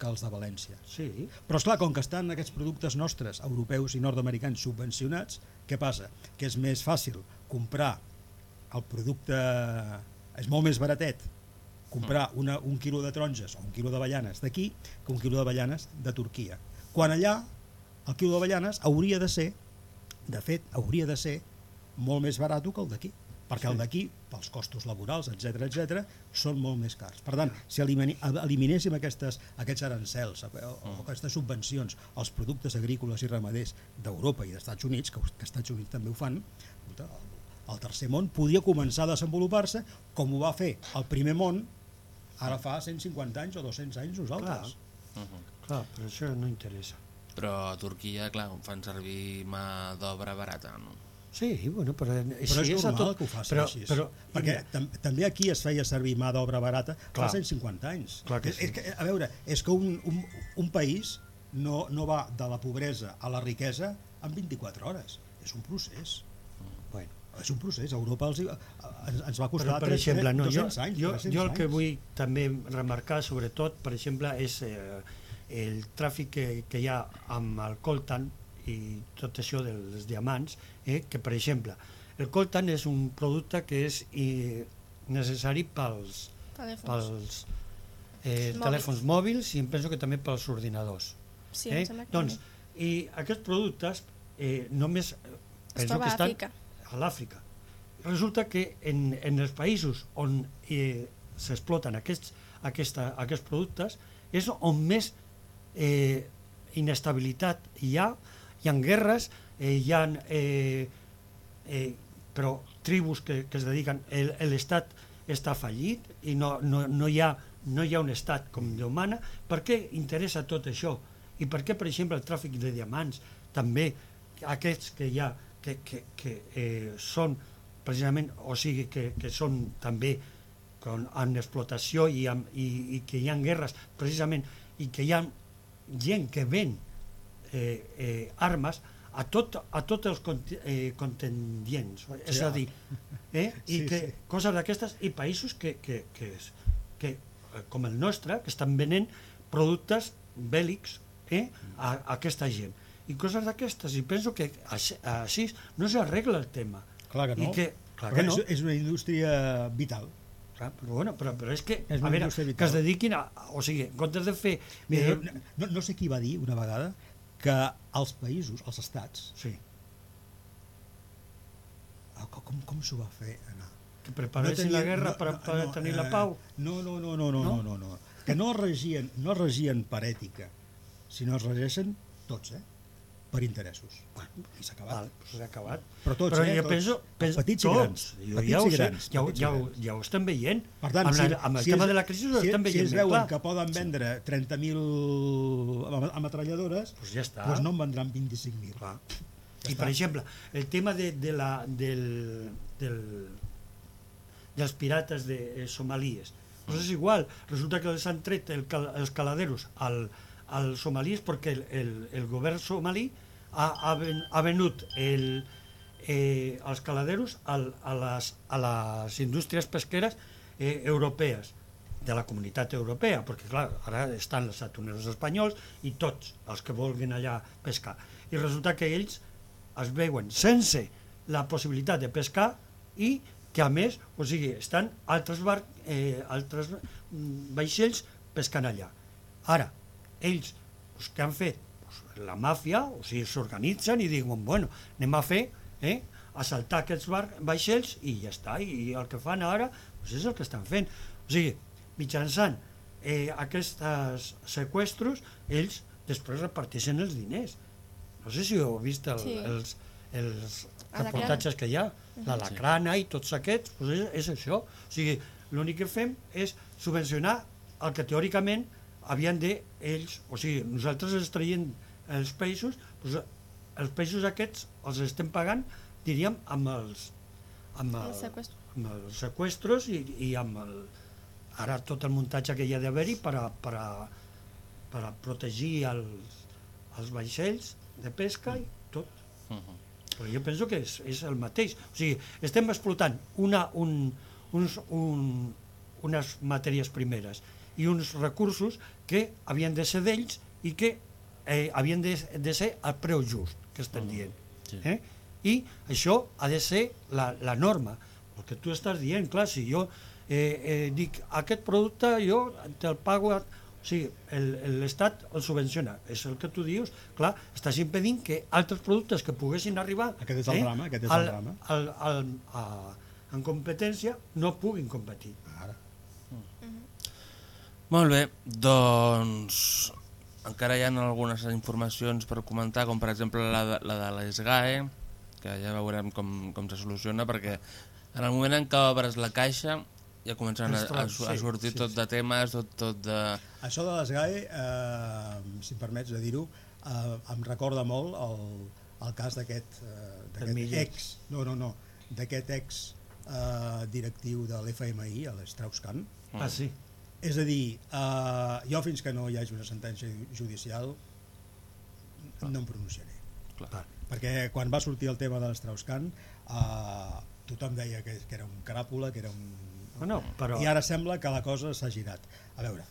Speaker 7: que els de València.
Speaker 6: Sí.
Speaker 7: Però és clar, com que estan aquests productes nostres, europeus i nord-americans subvencionats, què passa? Que és més fàcil comprar el producte... És molt més baratet comprar una, un quilo de taronges o un quilo d'avellanes d'aquí que un quilo d'avellanes de Turquia. Quan allà el quilo d'avellanes hauria de ser, de fet, hauria de ser molt més barat que el d'aquí, perquè el d'aquí pels costos laborals, etc etc, són molt més cars. Per tant, si eliminéssim aquestes, aquests arancels o, o aquestes subvencions als productes agrícoles i ramaders d'Europa i dels Estats Units, que, que els Estats Units també ho fan, el, el tercer món podia començar a desenvolupar-se com ho va fer el primer món ara fa 150 anys o 200 anys nosaltres.
Speaker 6: Clar, clar però això no interessa.
Speaker 1: Però a Turquia, clar, fan servir mà d'obra barata, no?
Speaker 6: Sí, bueno, però,
Speaker 7: Però és normal que ho facin
Speaker 6: però,
Speaker 7: així.
Speaker 6: Però,
Speaker 7: perquè tam també aquí es feia servir mà d'obra barata
Speaker 6: Clar.
Speaker 7: fa 150 anys.
Speaker 6: Clar que
Speaker 7: és,
Speaker 6: sí.
Speaker 7: és que, a veure, és que un, un, un país no, no va de la pobresa a la riquesa en 24 hores. És un procés.
Speaker 6: bueno,
Speaker 7: És un procés. Europa els, ens, ens va
Speaker 6: però,
Speaker 7: costar
Speaker 6: per
Speaker 7: 3,
Speaker 6: exemple, no, jo,
Speaker 7: 200 anys.
Speaker 6: jo,
Speaker 7: 300
Speaker 6: jo el que
Speaker 7: anys.
Speaker 6: vull també remarcar, sobretot, per exemple, és eh, el tràfic que, que hi ha amb el coltan i tot això dels diamants, eh, que, per exemple, el coltan és un producte que és necessari pels,
Speaker 4: Telèfons.
Speaker 6: pels eh,
Speaker 4: Mòbils.
Speaker 6: telèfons mòbils i em penso que també pels ordinadors.
Speaker 4: Sí,
Speaker 6: eh? doncs. I aquests productes eh, només eh, penso que
Speaker 4: a
Speaker 6: estan
Speaker 4: Àfrica.
Speaker 6: a l'Àfrica. Resulta que en, en els països on eh, s'exploten aquests, aquesta, aquests productes és on més eh, inestabilitat hi ha, hi ha guerres, eh, hi ha eh, eh, però tribus que, que es dediquen, l'Estat està fallit i no, no, no, hi ha, no hi ha un estat com Déu per què interessa tot això? I per què, per exemple, el tràfic de diamants, també aquests que hi ha, que, que, que eh, són precisament, o sigui, que, que són també con, en explotació i, amb, i, i que hi ha guerres precisament i que hi ha gent que ven eh, eh, armes a, tot, a tots els cont eh, contendients, és
Speaker 7: Sí,
Speaker 6: a dir, eh, i
Speaker 7: Sí,
Speaker 6: que
Speaker 7: sí.
Speaker 6: coses d'aquestes i països que, que, que, és- que, eh, com el nostre, que estan venent productes bèl·lics eh, a, a aquesta gent i coses d'aquestes, i penso que així, així no s'arregla el tema
Speaker 7: Clar que no.
Speaker 6: i que, clar
Speaker 7: Però
Speaker 6: que no
Speaker 7: és, és una indústria vital.
Speaker 6: Clar, però, bueno, però, però és que,
Speaker 7: És
Speaker 6: a veure, que es dediquin a... O sigui, en comptes de fer...
Speaker 7: Mira,
Speaker 6: eh,
Speaker 7: no, no sé qui va dir una vegada que els països, els estats,
Speaker 6: sí,
Speaker 7: ah, com, com, s'ho va fer anar?
Speaker 6: que preparessin la guerra per, per tenir la
Speaker 7: eh,
Speaker 6: pau.
Speaker 7: No, no, no, no, no,
Speaker 6: No?
Speaker 7: no, no, no. Que no regien, no regien per ètica, sinó es regeixen tots, eh? Per interessos.
Speaker 6: Bueno,
Speaker 7: I s'ha acabat.
Speaker 6: Val, s'ha acabat.
Speaker 7: Però tots,
Speaker 6: però
Speaker 7: eh,
Speaker 6: jo
Speaker 7: tots.
Speaker 6: penso, penso
Speaker 7: Petits i
Speaker 6: tots.
Speaker 7: grans,
Speaker 6: Jo
Speaker 7: petits
Speaker 6: ja ho
Speaker 7: i
Speaker 6: sé,
Speaker 7: grans,
Speaker 6: ja, ho-
Speaker 7: i
Speaker 6: ja, ho- ja ho estem veient.
Speaker 7: Per tant,
Speaker 6: amb,
Speaker 7: si,
Speaker 6: la, amb el
Speaker 7: si
Speaker 6: tema
Speaker 7: es-
Speaker 6: de la crisi ho
Speaker 7: si,
Speaker 6: estem
Speaker 7: si
Speaker 6: veient
Speaker 7: es
Speaker 6: ben
Speaker 7: veuen
Speaker 6: clar.
Speaker 7: que poden vendre 30.000 am- ametralladores,
Speaker 6: Pues ja està.
Speaker 7: doncs no en vendran 25.000.
Speaker 6: Clar.
Speaker 7: Ja
Speaker 6: I,
Speaker 7: està.
Speaker 6: per exemple, el tema de, de la, del, del, dels pirates de eh, somalíes, doncs és igual, resulta que els han tret el, els caladeros al, als somalíes perquè el, el, el govern somalí ha, ha, ven, ha venut el, eh, els caladeros al, a, les, a les indústries pesqueres eh, europees de la comunitat europea, perquè clar, ara estan els atuneros espanyols i tots els que vulguin allà pescar. I resulta que ells es veuen sense la possibilitat de pescar i que a més, o sigui, estan altres, bar, eh, altres mm, vaixells pescant allà. Ara, ells, pues, què han fet? Pues, la màfia, o sigui, s'organitzen i diuen, bueno, anem a fer, eh, assaltar aquests bar, vaixells i ja està, i el que fan ara pues, és el que estan fent. O sigui, mitjançant eh, aquests sequestros, ells després reparteixen els diners. No sé si heu vist el,
Speaker 4: Sí.
Speaker 6: els, els reportatges que hi ha, la lacrana i tots aquests, doncs és, és això. O sigui, l'únic que fem és subvencionar el que teòricament havien de ells, o sigui, nosaltres els traiem els països, doncs els països aquests els estem pagant, diríem, amb els, amb,
Speaker 4: El
Speaker 6: el,
Speaker 4: seqüestro.
Speaker 6: amb els seqüestros i, i amb el, ara tot el muntatge que hi ha d'haver-hi per, a, per, a, per a protegir els, els vaixells de pesca i tot.
Speaker 1: Mhm.
Speaker 6: Però jo penso que és, és el mateix. O sigui, estem explotant una, un, uns, un, unes matèries primeres i uns recursos que havien de ser d'ells i que eh, havien de, de ser al preu just, que estem dient.
Speaker 1: Sí.
Speaker 6: Eh? I això ha de ser la, la norma. El que tu estàs dient, clar, si jo eh, eh, dic aquest producte jo te'l pago... A, o sigui, el- el- l'Estat el subvenciona, és el que tu dius, clar, estàs impedint que altres productes que poguessin arribar...
Speaker 7: Aquest és el drama, aquest és el
Speaker 6: al,
Speaker 7: drama.
Speaker 6: Al, al, a, en competència no puguin competir.
Speaker 1: Molt bé, doncs encara hi ha algunes informacions per comentar, com per exemple la de, la de l'ESGAE, que ja veurem com, com se soluciona, perquè en el moment en què obres la caixa ja comencen a, a, a
Speaker 6: Sí,
Speaker 1: sortir
Speaker 6: sí,
Speaker 1: tot de temes, tot, tot de...
Speaker 7: Això de l'ESGAE, eh, si em permets de dir-ho, eh, em recorda molt el, el cas d'aquest eh, ex, no, no, no, d'aquest ex eh, directiu de l'FMI, l'Strauss-Kahn.
Speaker 6: Ah, sí.
Speaker 7: És a dir, eh, jo fins que no hi hagi una sentència judicial no em pronunciaré.
Speaker 1: Clar.
Speaker 7: Perquè quan va sortir el tema de l'Strauss-Kahn eh, tothom deia que, que era un caràpula, que era un...
Speaker 6: Bueno, però...
Speaker 7: I ara sembla que la cosa s'ha girat. A veure,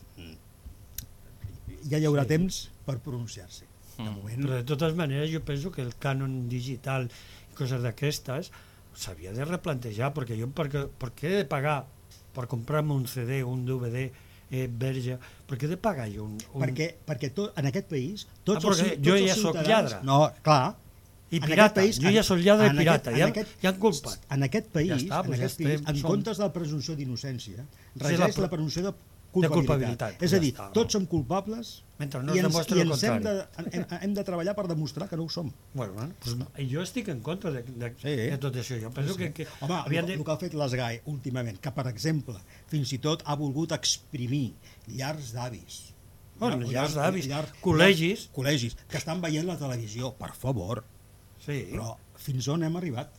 Speaker 7: ja hi haurà
Speaker 6: Sí.
Speaker 7: temps per pronunciar-se. De
Speaker 1: Mm.
Speaker 7: moment,
Speaker 6: Però de totes maneres jo penso que el cànon digital i coses d'aquestes s'havia de replantejar, perquè jo per, què- per què he de pagar per comprar-me un CD o un DVD eh, verge, per què he de pagar jo un... un...
Speaker 7: perquè, perquè tot, en aquest país tots
Speaker 6: Ah,
Speaker 7: els,
Speaker 6: perquè
Speaker 7: ci-
Speaker 6: jo
Speaker 7: tots
Speaker 6: ja sóc lladre.
Speaker 7: No, clar,
Speaker 6: I pirata,
Speaker 7: aquest
Speaker 6: jo ja sóc lladre i pirata,
Speaker 7: aquest-
Speaker 6: ja,
Speaker 7: aquest-
Speaker 6: ja han culpat.
Speaker 7: En aquest país,
Speaker 6: Ja està,
Speaker 7: en
Speaker 6: doncs ja
Speaker 7: aquest país en
Speaker 6: som-
Speaker 7: comptes de la presumpció d'innocència,
Speaker 6: la
Speaker 7: regeix
Speaker 6: pre-
Speaker 7: la presumpció de
Speaker 6: de
Speaker 7: culpabilitat.
Speaker 6: culpabilitat,
Speaker 7: És
Speaker 6: ja
Speaker 7: a dir,
Speaker 6: està, no?
Speaker 7: tots som culpables
Speaker 6: Mentre no
Speaker 7: i ens,
Speaker 6: demostri
Speaker 7: i
Speaker 6: el
Speaker 7: ens hem, de,
Speaker 6: contrari.
Speaker 7: hem, hem de treballar per demostrar que no ho som.
Speaker 6: Bueno, bueno, pues, jo estic en contra de, de,
Speaker 7: Sí.
Speaker 6: de tot això. Jo penso que, que
Speaker 7: Home, el,
Speaker 6: de...
Speaker 7: el que ha fet l'ESGAE últimament, que per exemple, fins i tot ha volgut exprimir llars d'avis.
Speaker 6: Bueno,
Speaker 7: Llar-
Speaker 6: llars d'avis,
Speaker 7: llar-
Speaker 6: col·legis.
Speaker 7: llar- Col·legis, que estan veient la televisió, per favor.
Speaker 6: Sí,
Speaker 7: Però fins on hem arribat?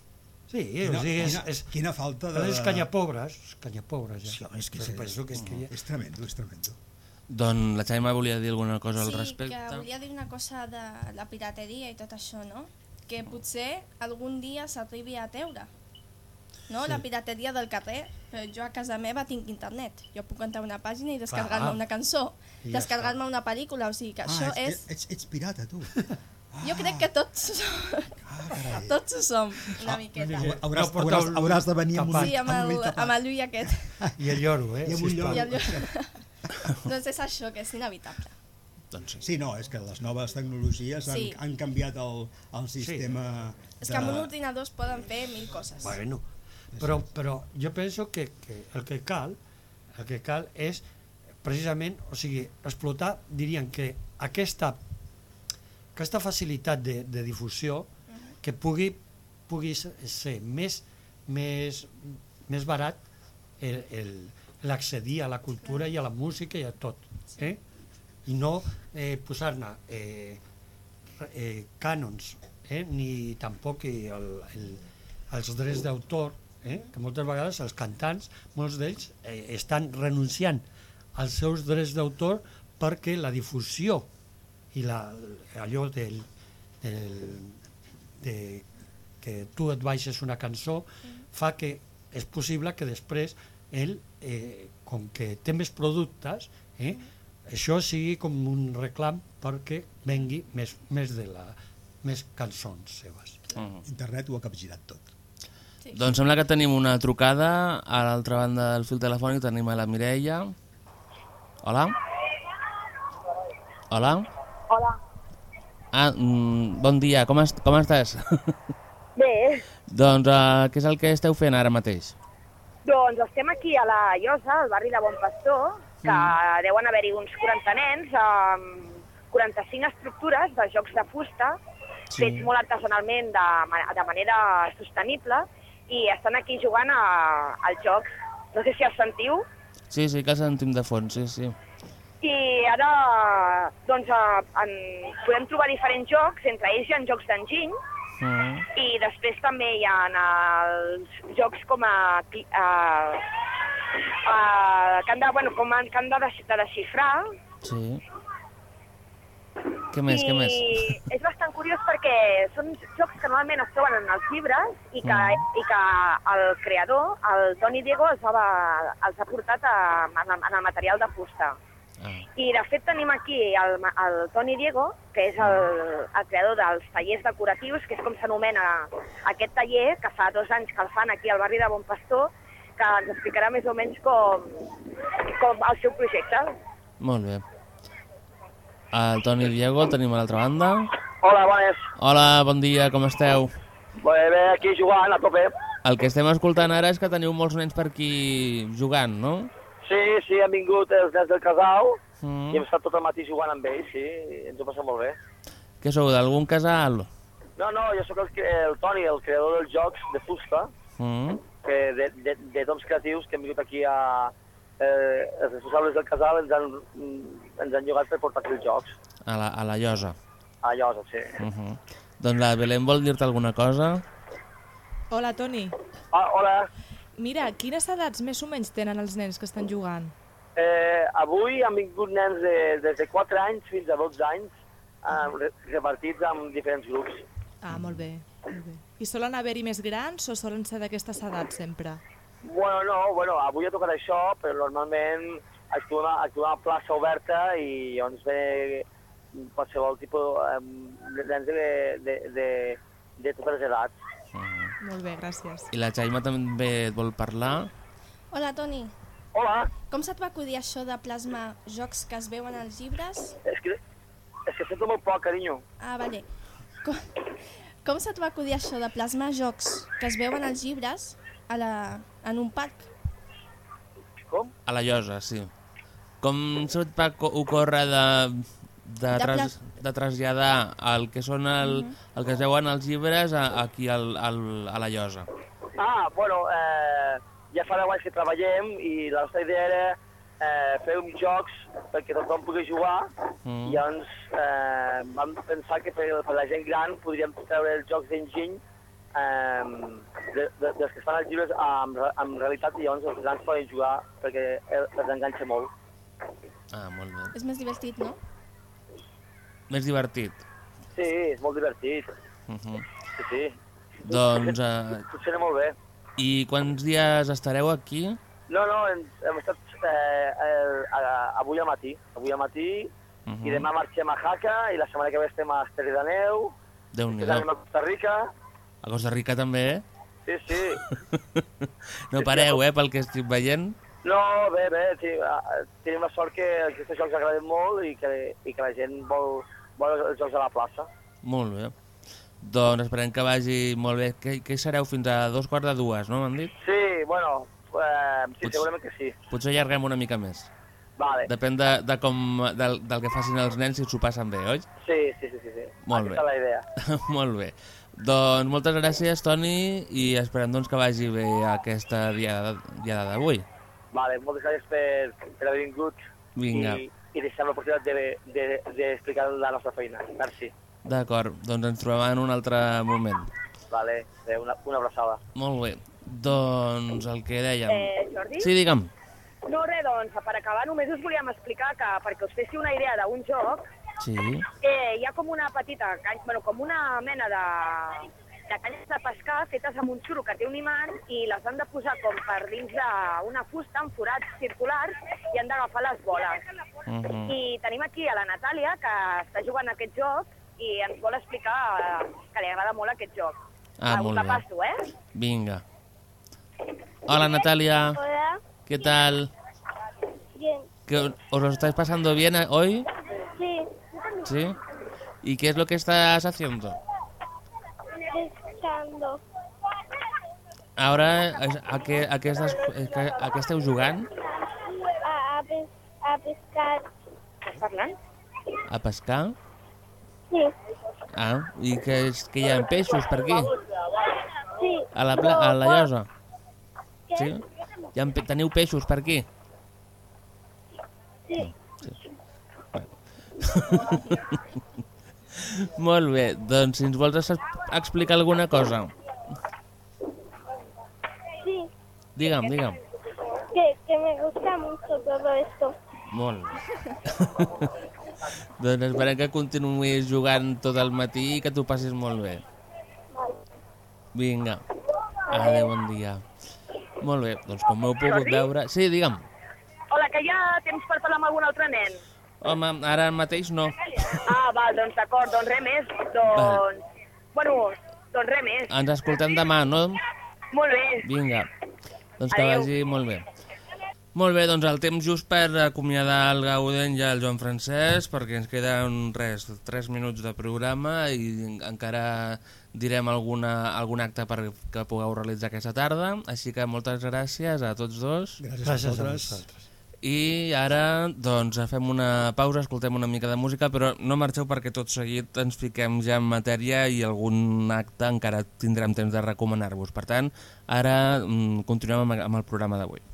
Speaker 6: sí
Speaker 7: Quina,
Speaker 6: o sigui, és,
Speaker 7: quina,
Speaker 6: és,
Speaker 7: quina falta de...
Speaker 6: és canyapobres, canyapobres, ja.
Speaker 7: Sí, és que és,
Speaker 6: penso que és, que ja...
Speaker 7: és tremendo, és tremendo.
Speaker 1: Doncs la Xaima volia dir alguna cosa al
Speaker 4: sí,
Speaker 1: respecte.
Speaker 4: que volia dir una cosa de la pirateria i tot això, no? Que potser algun dia s'arribi a teure. No?
Speaker 6: Sí.
Speaker 4: La pirateria del carrer, però jo a casa meva tinc internet. Jo puc entrar a una pàgina i descarregar-me una cançó,
Speaker 6: ja
Speaker 4: descarregar-me una pel·lícula, o sigui que això
Speaker 7: ah,
Speaker 4: és...
Speaker 7: ets, ets, ets pirata, tu.
Speaker 4: Jo crec que tots,
Speaker 7: Ah, carai.
Speaker 4: tots ho som, una
Speaker 7: Ah,
Speaker 4: miqueta.
Speaker 6: no
Speaker 7: Hauràs, hauràs, hauràs de venir amb un.
Speaker 4: Sí, amb el,
Speaker 7: ull tapat.
Speaker 4: amb el llui aquest.
Speaker 6: I el lloro, eh?
Speaker 7: I amb un lloro.
Speaker 4: I el llui... doncs és això, que és inevitable.
Speaker 1: Doncs sí.
Speaker 7: Sí, no, és que les noves tecnologies han,
Speaker 4: Sí.
Speaker 7: han canviat el, el sistema...
Speaker 4: És que amb un ordinador es poden fer mil coses.
Speaker 6: Bueno, però, però jo penso que, que el que cal el que cal és precisament, o sigui, explotar, dirien que aquesta, aquesta facilitat de, de difusió que pugui, pugui ser més, més, més barat el- el- l'accedir a la cultura i a la música i a tot. Eh? I no eh, posar-ne eh, eh, cànons, eh? ni tampoc el, el, els drets d'autor, eh? que moltes vegades els cantants, molts d'ells eh, estan renunciant als seus drets d'autor perquè la difusió i la, allò del, del, de, que tu et baixes una cançó fa que és possible que després ell, eh, com que té més productes, eh, això sigui com un reclam perquè vengui més, més, de la, més cançons seves.
Speaker 1: Uh
Speaker 7: Internet ho ha capgirat tot.
Speaker 4: Sí.
Speaker 1: Doncs sembla que tenim una trucada a l'altra banda del fil telefònic, tenim a la Mireia. Hola? Hola?
Speaker 8: Hola.
Speaker 1: Ah, mm, bon dia, com, est com estàs?
Speaker 8: Bé,
Speaker 1: doncs uh, què és el que esteu fent ara mateix?
Speaker 8: Doncs estem aquí a la Llosa, al barri de Bon Pastor, que deuen haver-hi uns 40 nens amb 45 estructures de jocs de fusta,
Speaker 1: Sí.
Speaker 8: fets molt artesanalment de, de manera sostenible, i estan aquí jugant a, als jocs. No sé si els sentiu.
Speaker 1: Sí, sí, que el sentim de fons, sí, sí.
Speaker 8: I ara doncs, eh, en, podem trobar diferents jocs, entre ells hi ha jocs d'enginy,
Speaker 1: Mm.
Speaker 8: i després també hi ha els jocs com a, a, a que han de, bueno, com a, que han de, de desxifrar
Speaker 1: Sí. Què més,
Speaker 8: i
Speaker 1: què més?
Speaker 8: és bastant curiós perquè són jocs que normalment es troben en els llibres i que,
Speaker 1: Mm.
Speaker 8: i que el creador, el Toni Diego, els ha, els ha portat a, en, el, en el material de fusta.
Speaker 1: Ah.
Speaker 8: I de fet tenim aquí el, el Toni Diego, que és el, el creador dels tallers decoratius, que és com s'anomena aquest taller, que fa dos anys que el fan aquí al barri de Bon Pastor, que ens explicarà més o menys com, com el seu projecte.
Speaker 1: Molt bé. El Toni Diego, el tenim a l'altra banda.
Speaker 9: Hola, bones.
Speaker 1: Hola, bon dia, com esteu?
Speaker 9: Bé, bé, aquí jugant a tope.
Speaker 1: El que estem escoltant ara és que teniu molts nens per aquí jugant, no?
Speaker 9: Sí, sí, han vingut els nens del casal
Speaker 1: Mm.
Speaker 9: i hem estat tot el matí jugant amb ells, sí, ens ho passem molt bé.
Speaker 1: Què sou, d'algun casal?
Speaker 9: No, no, jo sóc el, el Toni, el creador dels jocs de fusta,
Speaker 1: Mm.
Speaker 9: que de, de, de toms creatius que hem vingut aquí a... Eh, els responsables del casal ens han, mm, ens han llogat per portar aquí els jocs,
Speaker 1: A, la, a la llosa.
Speaker 9: a Llosa, sí.
Speaker 1: Uh -huh. Doncs la Belén vol dir-te alguna cosa?
Speaker 3: Hola, Toni.
Speaker 9: Ah, hola,
Speaker 3: Mira, quines edats més o menys tenen els nens que estan jugant?
Speaker 9: eh, avui han vingut nens de, des de 4 anys fins a 12 anys, eh, re- repartits en diferents grups.
Speaker 3: Ah, molt bé. Molt bé. I solen haver-hi més grans o solen ser d'aquestes edats sempre?
Speaker 9: Bueno, no, bueno, avui ha tocat això, però normalment actuem a, actuem a plaça oberta i llavors ve qualsevol tipus eh, nens de, de, de, de totes les edats.
Speaker 3: Molt bé, gràcies.
Speaker 1: I la Jaima també et vol parlar?
Speaker 4: Hola, Toni.
Speaker 9: Hola,
Speaker 4: Com se't va acudir això de plasmar jocs que es veuen als llibres?
Speaker 9: és que, és que sento molt poc, carinyo.
Speaker 4: Ah, vale. Com, com se't va acudir això de plasmar jocs que es veuen als llibres a la, en un parc?
Speaker 9: Com?
Speaker 1: A la llosa, sí. Com se't va ocórrer de, de,
Speaker 4: De plas-
Speaker 1: de traslladar el que són el, el que es veuen als llibres a, aquí al, al, a la llosa?
Speaker 9: Ah, bueno, eh, ja fa 10 anys que treballem i la nostra idea era eh, fer uns jocs perquè tothom pugui jugar
Speaker 1: Mm.
Speaker 9: i llavors eh, vam pensar que per, per la gent gran podríem treure els jocs d'enginy eh, de, de, dels que estan als llibres amb, amb realitat i llavors els grans poden jugar perquè el- els enganxa molt.
Speaker 1: Ah, molt bé.
Speaker 4: És més divertit, no?
Speaker 1: Més divertit.
Speaker 9: Sí, és molt divertit.
Speaker 1: Uh -huh.
Speaker 9: Sí, sí.
Speaker 1: Doncs, eh,
Speaker 9: Funciona molt bé.
Speaker 1: i quants dies estareu aquí?
Speaker 9: No, no, hem, hem estat eh, a, avui al matí. Avui al matí
Speaker 1: Uh
Speaker 9: i demà marxem a Jaca i la setmana que ve estem a Esteri de Neu,
Speaker 1: déu nhi
Speaker 9: després anem a Costa Rica.
Speaker 1: A Costa Rica també, eh?
Speaker 9: Sí, sí.
Speaker 1: No pareu, eh, pel que estic veient.
Speaker 9: No, bé, bé, sí, ah, tenim la sort que aquests jocs agraden molt i que, i que la gent vol, vol els jocs a la plaça.
Speaker 1: Molt bé. Doncs esperem que vagi molt bé. Que, que hi sereu fins a dos quarts de dues, no m'han dit?
Speaker 9: Sí, bueno, eh, sí,
Speaker 1: Pots-
Speaker 9: segurament que sí.
Speaker 1: Potser allarguem una mica més.
Speaker 9: Vale.
Speaker 1: Depèn de, de com, del, del que facin els nens si s'ho passen bé, oi?
Speaker 9: Sí, sí, sí, sí. sí.
Speaker 1: Molt
Speaker 9: Aquesta és la idea.
Speaker 1: molt bé. Doncs moltes gràcies, Toni, i esperem doncs, que vagi bé aquesta diada diada d'avui.
Speaker 9: Vale, moltes gràcies per, per haver vingut
Speaker 1: Vinga.
Speaker 9: i, i deixar l'oportunitat d'explicar de, de, d'explicar la nostra feina. Merci.
Speaker 1: D'acord, doncs ens trobem en un altre moment.
Speaker 9: Vale, adéu, una, una abraçada.
Speaker 1: Molt bé. Doncs el que dèiem...
Speaker 8: Eh, Jordi?
Speaker 1: Sí, digue'm.
Speaker 8: No, res, doncs, per acabar només us volíem explicar que, perquè us féssiu una idea d'un joc,
Speaker 1: Sí.
Speaker 8: eh, hi ha com una petita, bueno, com una mena de, de canyes de pescar fetes amb un xuro que té un imant i les han de posar com per dins d'una fusta amb forats circulars i han d'agafar les boles.
Speaker 1: Uh -huh.
Speaker 8: I tenim aquí a la Natàlia, que està jugant a aquest joc i ens vol explicar eh, que li agrada molt aquest joc.
Speaker 1: Ah,
Speaker 8: us
Speaker 1: molt
Speaker 8: la
Speaker 1: bé.
Speaker 8: passo, eh?
Speaker 1: Vinga. Hola, Natalia.
Speaker 10: Hola,
Speaker 1: ¿Qué tal?
Speaker 10: bien.
Speaker 1: ¿Que ¿Os lo estáis pasando bien hoy?
Speaker 10: Sí,
Speaker 1: ¿Sí? ¿Y qué es lo que estás haciendo?
Speaker 10: Pescando.
Speaker 1: Ahora, es- ¿a qué, a qué, estàs, a què esteu jugant?
Speaker 10: A, a, pes, a pescar.
Speaker 8: Estàs parlant?
Speaker 1: A pescar?
Speaker 10: Sí,
Speaker 1: Ah, i que, és, que hi ha peixos per aquí?
Speaker 10: sí.
Speaker 1: A la, pla, a la llosa?
Speaker 10: Què?
Speaker 1: Sí? Hi ha, teniu peixos per aquí?
Speaker 10: Sí.
Speaker 1: Molt bé, doncs si ens vols explicar alguna cosa,
Speaker 10: Sí,
Speaker 1: digue'm, digue'm.
Speaker 10: que, que me gusta mucho todo esto.
Speaker 1: Molt bé. doncs esperem que continuïs jugant tot el matí i que t'ho passis molt bé. Vinga. Adéu, bon dia. Molt bé, doncs com heu pogut veure... Sí, digue'm.
Speaker 8: Hola, que hi ha temps per parlar amb algun altre nen?
Speaker 1: Home, ara mateix no.
Speaker 8: Ah, val, doncs d'acord, doncs res més. Doncs, bueno, doncs res més.
Speaker 1: Ens escoltem demà, no?
Speaker 8: Molt bé.
Speaker 1: Vinga. Doncs que
Speaker 8: Adéu.
Speaker 1: vagi molt bé. Molt bé, doncs el temps just per acomiadar el Gauden i el Joan Francesc, perquè ens queden res, 3 minuts de programa i encara direm alguna, algun acte per que pugueu realitzar aquesta tarda. Així que moltes gràcies a tots dos.
Speaker 7: Gràcies,
Speaker 6: Gràcies a
Speaker 7: vosaltres.
Speaker 6: vosaltres.
Speaker 1: I ara doncs fem una pausa, escoltem una mica de música, però no marxeu perquè tot seguit ens fiquem ja en matèria i algun acte encara tindrem temps de recomanar-vos. Per tant, ara mm, continuem amb, el programa d'avui.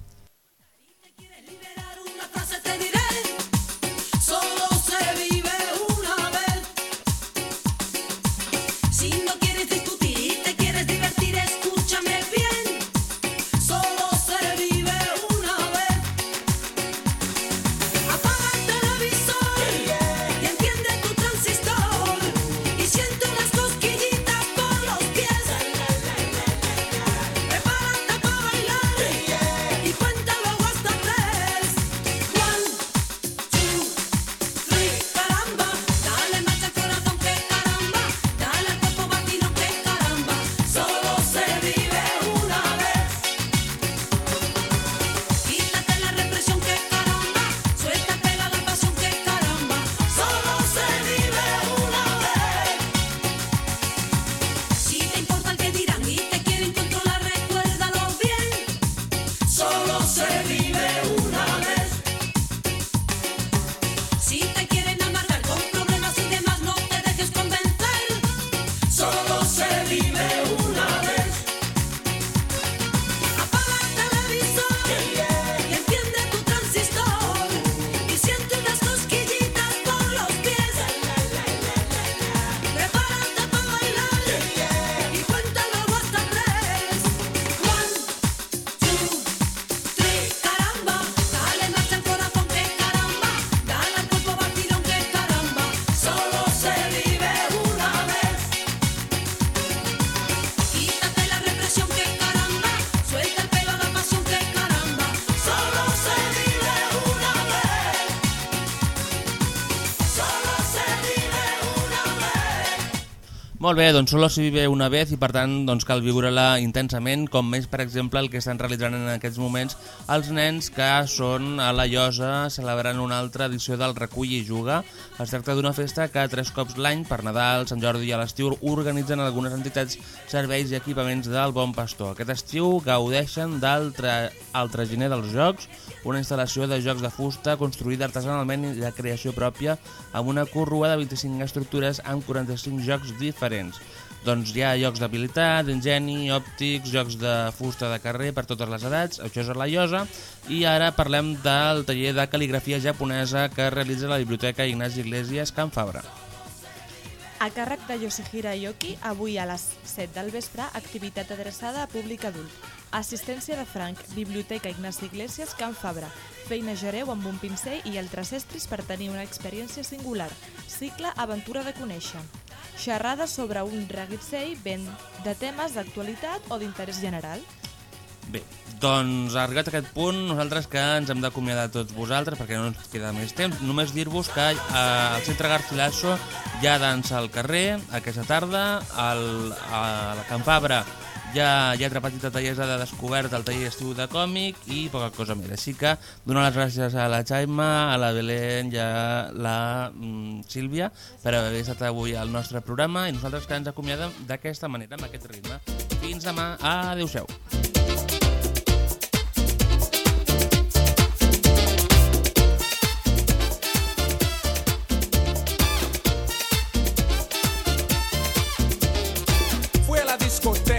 Speaker 1: Molt bé, doncs solo s'hi vive una vez i per tant doncs, cal viure-la intensament, com més per exemple el que estan realitzant en aquests moments els nens que són a la Llosa celebrant una altra edició del Recull i Juga. Es tracta d'una festa que tres cops l'any, per Nadal, Sant Jordi i a l'estiu, organitzen algunes entitats, serveis i equipaments del Bon Pastor. Aquest estiu gaudeixen d'altre altre gener dels Jocs, una instal·lació de jocs de fusta construïda artesanalment i de creació pròpia amb una corrua de 25 estructures amb 45 jocs diferents. Doncs hi ha jocs d'habilitat, d'ingeni, òptics, jocs de fusta de carrer per totes les edats, això és la Llosa, i ara parlem del taller de cal·ligrafia japonesa que realitza la Biblioteca Ignasi Iglesias Can Fabra.
Speaker 3: A càrrec de Yoshihira Yoki, avui a les 7 del vespre, activitat adreçada a públic adult. Assistència de Frank, Biblioteca Ignasi Iglesias, Can Fabra. Feina amb un pincell i altres estris per tenir una experiència singular. Cicle Aventura de conèixer. Xerrada sobre un reguitzell ben de temes d'actualitat o d'interès general.
Speaker 1: Bé, doncs arribat a aquest punt, nosaltres que ens hem d'acomiadar tots vosaltres perquè no ens queda més temps, només dir-vos que eh, al Centre Garcilaso hi ha dansa al carrer aquesta tarda, al, a la Can Fabra hi ha, hi ha petita tallesa de descobert al taller d'estiu de còmic i poca cosa més. Així que donar les gràcies a la Jaima, a la Belén i a la mm, Sílvia per haver estat avui al nostre programa i nosaltres que ens acomiadem d'aquesta manera, amb aquest ritme. Fins demà. Adéu-siau. discoteca.